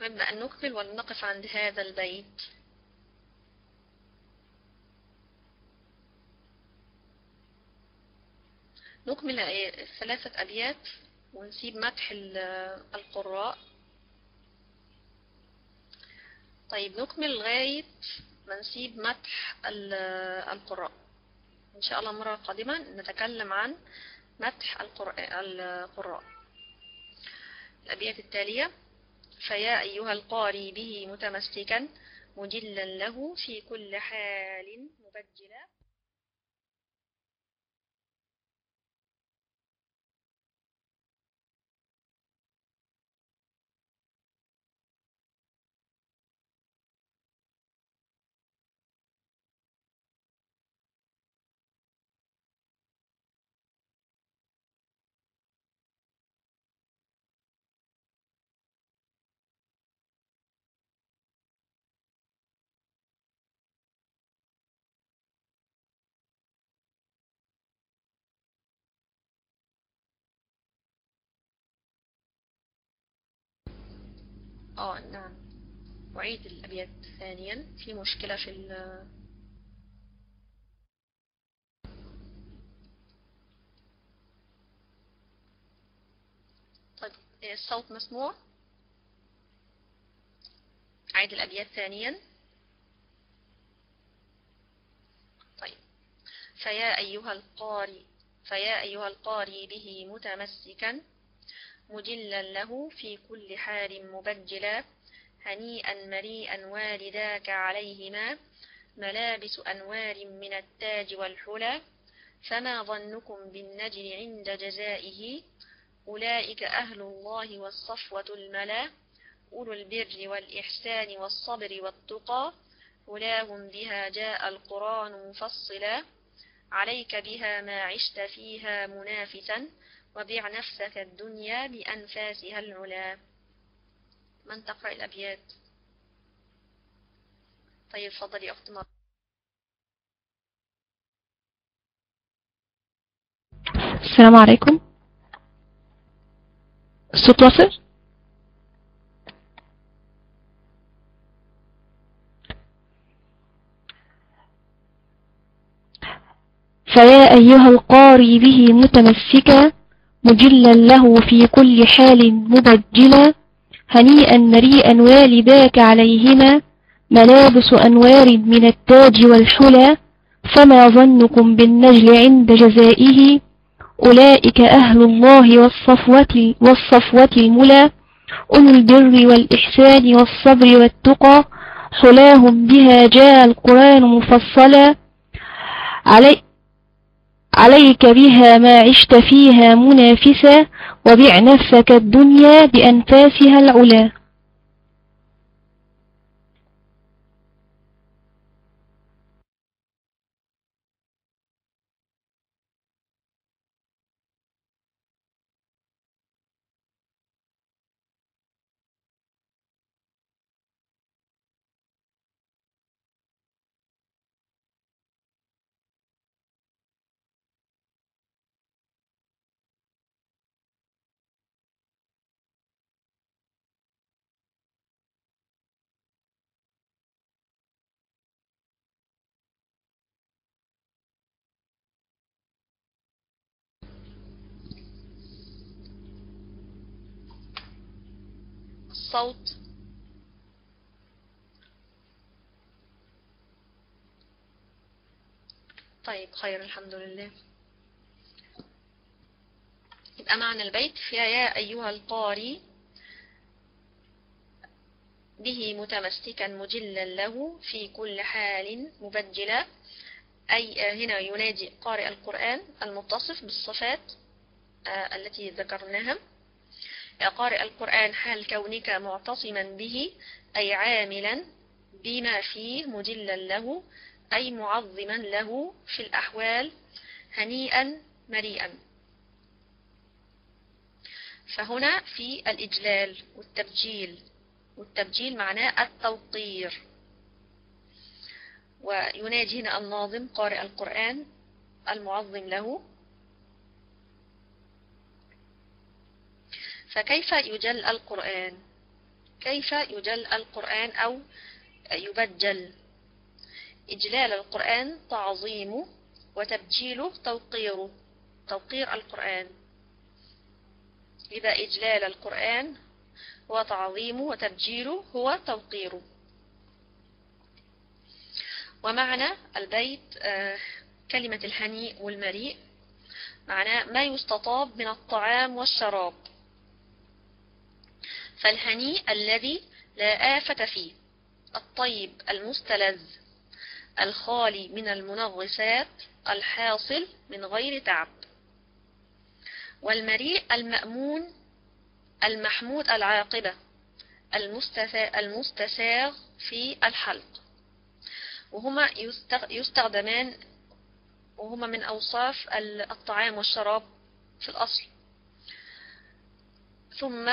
نبدأ نكمل ونقف عند هذا البيت. نكمل ثلاثة أبيات ونسيب مدح القراء. طيب نكمل لغاية ما نسيب مدح القراء. إن شاء الله مرة قادمة نتكلم عن مدح القراء. الأبيات التالية فيا أيها القاري به متمسكا مجلا له في كل حال مبجلا. آه نعم. أعيد الأبيات ثانيا. في مشكلة في ال طيب الصوت مسموع. أعيد الأبيات ثانيا. طيب. فيا أيها القاري فيا أيها القاري به متمسكا. مجلا له في كل حال مبجلا هنيئا مريئا والداك عليهما ملابس أنوار من التاج والحلى فما ظنكم بالنجل عند جزائه؟ أولئك أهل الله والصفوة الملا أولو البر والإحسان والصبر والتقى أولاهم بها جاء القرآن مفصلا عليك بها ما عشت فيها منافسا وبيع نفسك الدنيا بأنفاسها العلا. من تقرأ الأبيات؟ طيب اتفضلي يا أخت مرة السلام عليكم. الصوت واصل؟ فيا أيها القاري به متمسكا مجلا له في كل حال مبجلا هنيئا مريئا والداك عليهما ملابس أنوار من التاج والحلى فما ظنكم بالنجل عند جزائه أولئك أهل الله والصفوة, والصفوة الملى أولو البر والإحسان والصبر والتقى حلاهم بها جاء القرآن مفصلا علي عليك بها ما عشت فيها منافسا وبع نفسك الدنيا بأنفاسها العلا. الصوت. طيب خير الحمد لله. يبقى معنى البيت. فيها يا أيها القاري به متمسكا مجلا له في كل حال مبجلا. أي هنا ينادي قارئ القرآن المتصف بالصفات التي ذكرناها. قارئ القرآن حال كونك معتصما به أي عاملا بما فيه مجلا له أي معظما له في الأحوال هنيئا مريئا. فهنا في الإجلال والتبجيل. والتبجيل معناه التوقير. وينادي هنا الناظم قارئ القرآن المعظم له فكيف يجل القرآن؟ كيف يجل القرآن أو يبجل؟ إجلال القرآن تعظيمه وتبجيله توقيره توقير القرآن. إذا إجلال القرآن هو تعظيمه وتبجيله هو توقيره ومعنى البيت كلمة الهنيء والمريء معناه ما يستطاب من الطعام والشراب. فالهنيء الذي لا آفة فيه الطيب المستلذ الخالي من المنغصات الحاصل من غير تعب والمريء المأمون المحمود العاقبة المستساغ في الحلق. وهما يستخدمان وهما من أوصاف الطعام والشراب في الأصل. ثم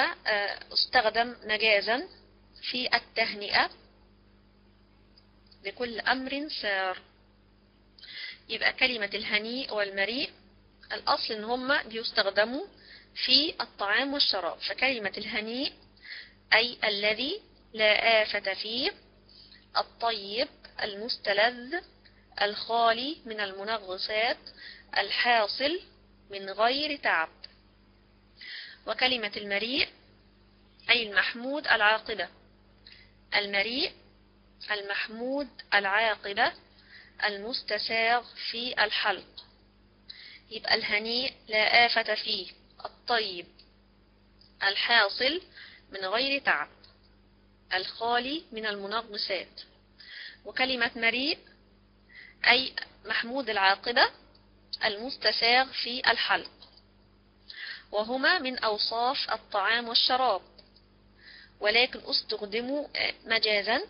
استخدم مجازا في التهنئة لكل أمر سار. يبقى كلمة الهنيء والمريء الأصل إن هما بيستخدموا في الطعام والشراب. فكلمة الهنيء أي الذي لا آفة فيه الطيب المستلذ الخالي من المنغصات الحاصل من غير تعب. وكلمة المريء أي المحمود العاقبة. المريء المحمود العاقبة المستساغ في الحلق. يبقى الهنيء لا آفة فيه الطيب الحاصل من غير تعب الخالي من المنغصات. وكلمة مريء أي محمود العاقبة المستساغ في الحلق. وهما من أوصاف الطعام والشراب. ولكن استخدموا مجازا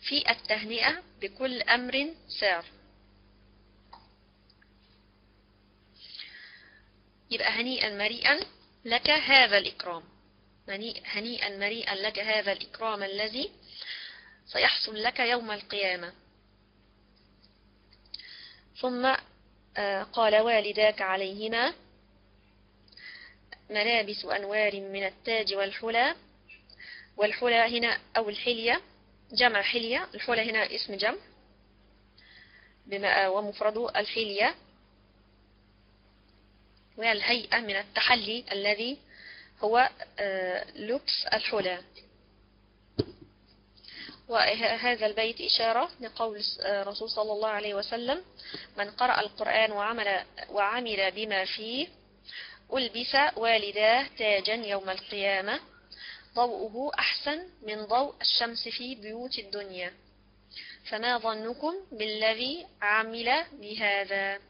في التهنئة بكل أمر سار. يبقى هنيئا مريئا لك هذا الإكرام. هنيئا مريئا لك هذا الإكرام الذي سيحصل لك يوم القيامة. ثم آه، قال والداك عليهما ملابس أنوار من التاج والحلى والحلى هنا أو الحلية جمع حلية. الحلى هنا اسم جمع. بما ومفرده الحلية. والهيئة من التحلي الذي هو آه، لبس الحلى وهذا البيت إشارة لقول رسول صلى الله عليه وسلم من قرأ القرآن وعمل, وعمل بما فيه ألبس والداه تاجا يوم القيامة. ضوءه أحسن من ضوء الشمس في بيوت الدنيا. فما ظنكم بالذي عمل بهذا؟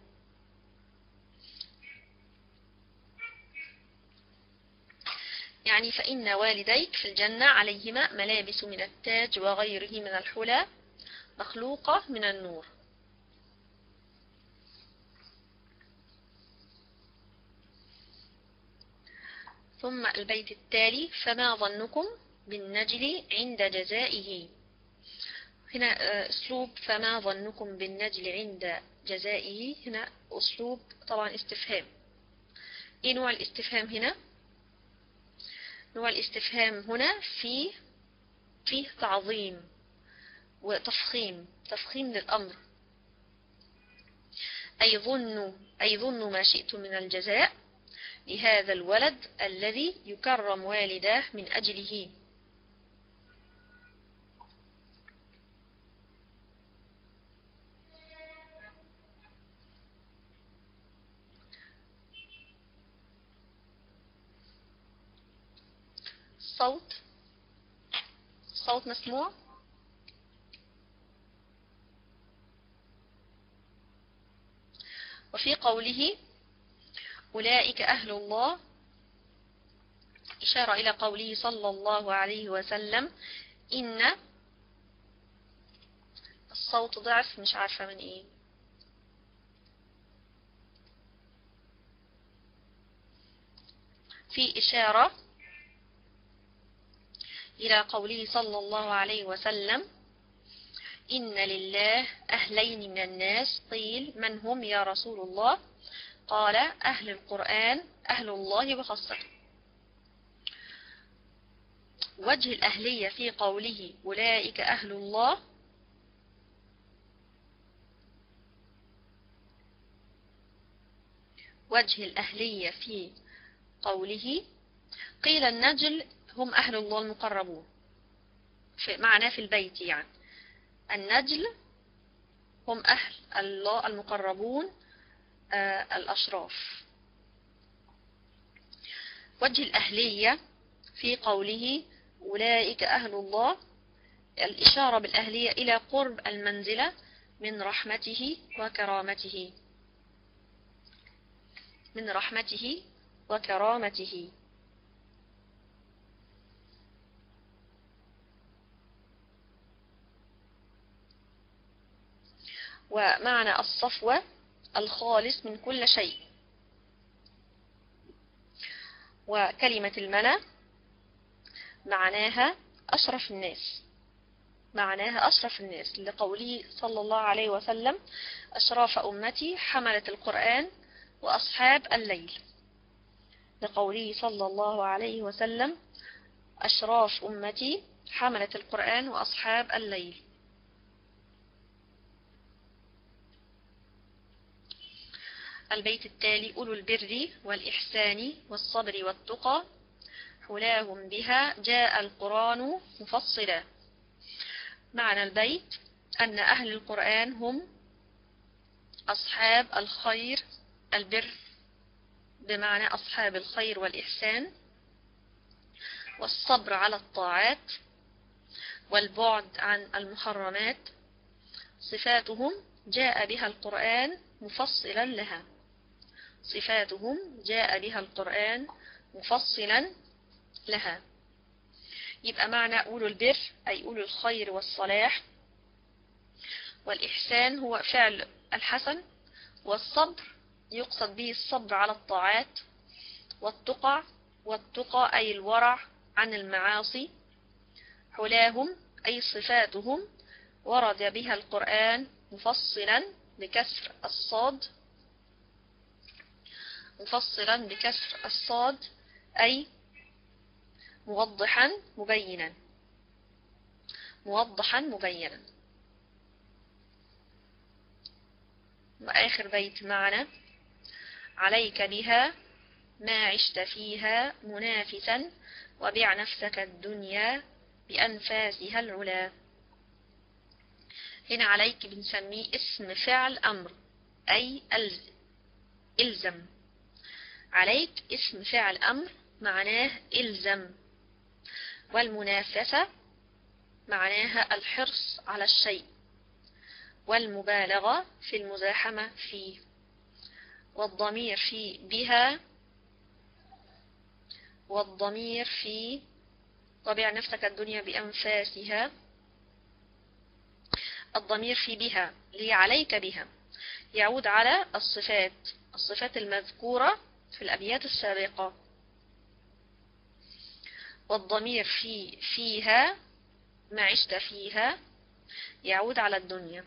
يعني فإن والديك في الجنة عليهما ملابس من التاج وغيره من الحلى مخلوقة من النور. ثم البيت التالي فما ظنكم بالنجل عند جزائه؟ هنا آه، أسلوب فما ظنكم بالنجل عند جزائه. هنا أسلوب طبعا استفهام. إيه نوع الاستفهام هنا؟ نوع الاستفهام هنا فيه فيه تعظيم وتفخيم. تفخيم للأمر. أي ظنوا أي ظنوا ما شئتم من الجزاء لهذا الولد الذي يكرم والداه من أجله. صوت. صوت مسموع. وفي قوله أولئك أهل الله. إشارة إلى قوله صلى الله عليه وسلم. إن الصوت ضعف مش عارفة من إيه. في إشارة إلى قوله صلى الله عليه وسلم. إن لله أهلين من الناس. قيل من هم يا رسول الله؟ قال أهل القرآن أهل الله وخاصته وجه الأهلية في قوله أولئك أهل الله. وجه الأهلية في قوله قيل النجل هم أهل الله المقربون. في معناه في البيت يعني. النجل هم أهل الله المقربون. الأشراف. وجه الأهلية في قوله أولئك أهل الله الإشارة بالأهلية إلى قرب المنزلة من رحمته وكرامته. من رحمته وكرامته. ومعنى الصفوة الخالص من كل شيء. وكلمة المنى معناها أشرف الناس. معناها أشرف الناس. لقوله صلى الله عليه وسلم أشراف أمتي حملة القرآن وأصحاب الليل. لقوله صلى الله عليه وسلم أشراف أمتي حملة القرآن وأصحاب الليل. البيت التالي أولو البر والإحسان والصبر والتقى. حلاهم بها جاء القرآن مفصلا. معنى البيت أن أهل القرآن هم أصحاب الخير البر بمعنى أصحاب الخير والإحسان والصبر على الطاعات والبعد عن المحرمات. صفاتهم جاء بها القرآن مفصلا لها. صفاتهم جاء بها القرآن مفصلا لها. يبقى معنى أولو البر أي أولو الخير والصلاح. والإحسان هو فعل الحسن. والصبر يقصد به الصبر على الطاعات. والتقى والتقى أي الورع عن المعاصي. حلاهم أي صفاتهم ورد بها القرآن مفصلا بكسر الصاد. مفصلا بكسر الصاد أي موضحا مبينا. موضحا مبينا. وآخر بيت معنا. عليك بها ما عشت فيها منافسا وبع نفسك الدنيا بأنفاسها العلا. هنا عليك بنسميه اسم فعل أمر أي إلزم. عليك اسم فعل أمر معناه إلزم والمنافسة معناها الحرص على الشيء والمبالغة في المزاحمة فيه والضمير في بها والضمير في طبيع نفسك الدنيا بأنفاسها الضمير في بها لي عليك بها يعود على الصفات الصفات المذكورة في الأبيات السابقة. والضمير في فيها ما عشت فيها يعود على الدنيا.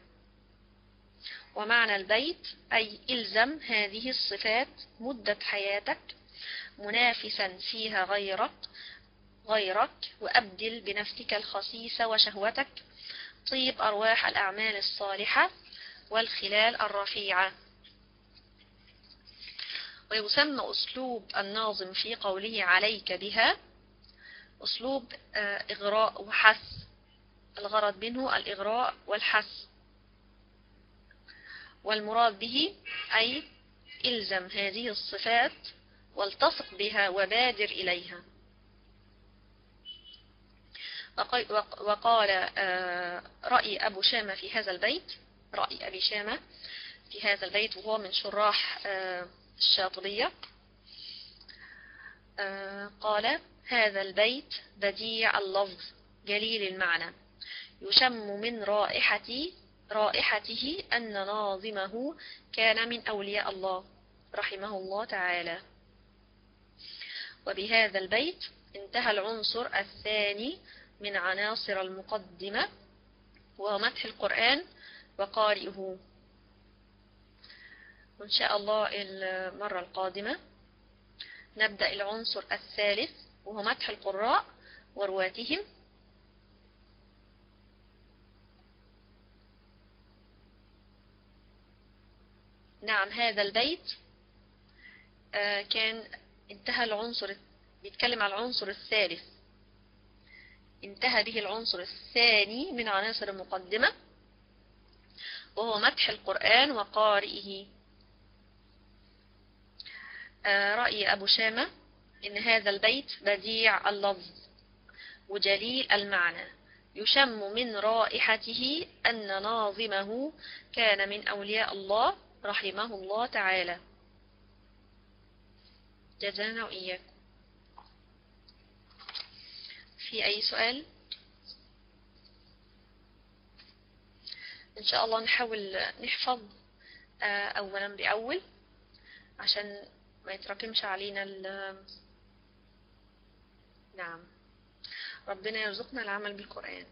ومعنى البيت أي إلزم هذه الصفات مدة حياتك منافسا فيها غيرك غيرك وأبدل بنفسك الخسيسة وشهوتك. طيب أرواح الأعمال الصالحة والخلال الرفيعة. ويسمى أسلوب الناظم في قوله عليك بها أسلوب إغراء وحث. الغرض منه الإغراء والحث. والمراد به أي إلزم هذه الصفات والتصق بها وبادر إليها. وقال رأي أبو شامة في هذا البيت رأي أبي شامة في هذا البيت وهو من شراح الشاطبية. قال هذا البيت بديع اللفظ جليل المعنى. يشم من رائحة رائحته أن ناظمه كان من أولياء الله رحمه الله تعالى. وبهذا البيت انتهى العنصر الثاني من عناصر المقدمة وهو مدح القرآن وقارئه. وإن شاء الله المرة القادمة نبدأ العنصر الثالث وهو مدح القراء ورواتهم. نعم هذا البيت كان انتهى العنصر بيتكلم على العنصر الثالث. انتهى به العنصر الثاني من عناصر المقدمة وهو مدح القرآن وقارئه. رأي أبو شامة إن هذا البيت بديع اللفظ وجليل المعنى. يشم من رائحته أن ناظمه كان من أولياء الله رحمه الله تعالى. جزانا وإياكم. في أي سؤال؟ إن شاء الله نحاول نحفظ أولا بأول عشان ما يتراكمش علينا ال نعم. ربنا يرزقنا العمل بالقرآن.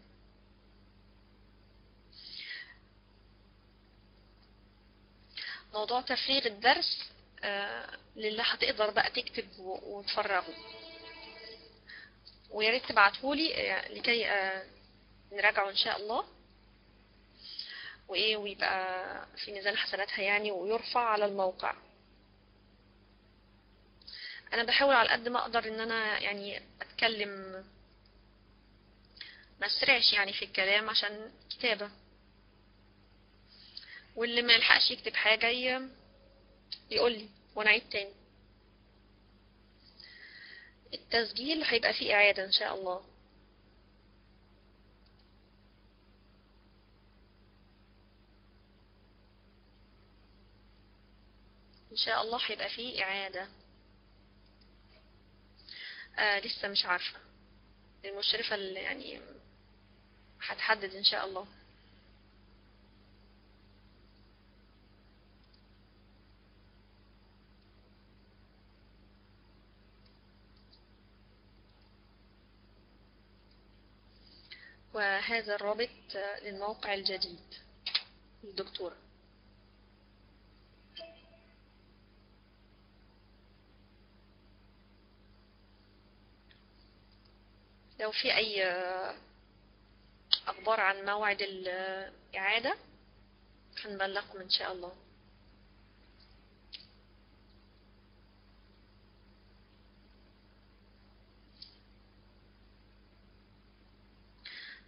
موضوع تفريغ الدرس آه لله هتقدر بقى تكتب وتفرغه. ويا ريت تبعتهولي آه لكي آه نراجعه إن شاء الله. وإيه ويبقى في ميزان حسناتها يعني ويرفع على الموقع. أنا بحاول على قد ما أقدر إن أنا يعني أتكلم ما أسرعش يعني في الكلام عشان كتابة. واللي ما يلحقش يكتب حاجة يقول لي وأنا تاني. التسجيل هيبقى فيه إعادة إن شاء الله. إن شاء الله هيبقى فيه إعادة. آه لسه مش عارفة. المشرفة اللي يعني هتحدد إن شاء الله. وهذا الرابط للموقع الجديد للدكتورة. لو في أي أخبار عن موعد الإعادة هنبلغكم إن شاء الله.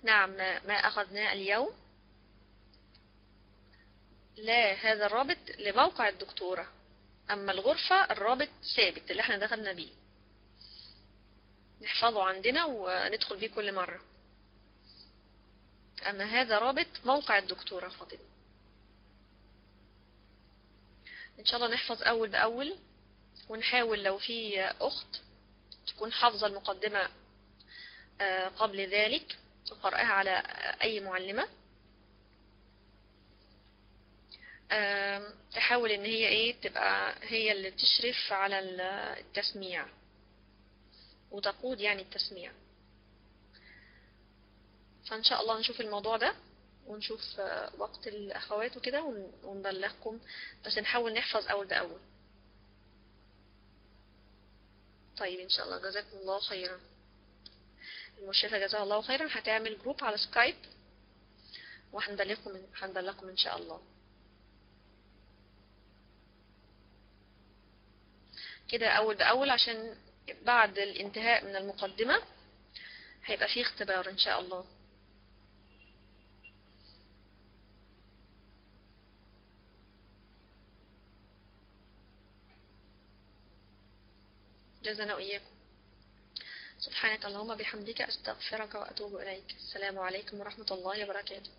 نعم ما أخذناه اليوم. لا هذا الرابط لموقع الدكتورة أما الغرفة الرابط ثابت اللي إحنا دخلنا بيه. نحفظه عندنا وندخل بيه كل مرة. أما هذا رابط موقع الدكتورة فاطمة. إن شاء الله نحفظ أول بأول ونحاول لو في أخت تكون حافظة المقدمة قبل ذلك وقرأها على أي معلمة. تحاول إن هي إيه تبقى هي اللي تشرف على التسميع. وتقود يعني التسميع فإن شاء الله نشوف الموضوع ده ونشوف وقت الأخوات وكده ونبلغكم. بس نحاول نحفظ أول بأول. طيب إن شاء الله جزاكم الله خيرا. المشرفة جزاها الله خيرا. هتعمل group على Skype وهنبلغكم هنبلغكم إن شاء الله. كده أول بأول عشان بعد الانتهاء من المقدمة هيبقى فيه اختبار إن شاء الله. جزانا وإياكم. سبحانك اللهم بحمدك أستغفرك وأتوب إليك. السلام عليكم ورحمة الله وبركاته.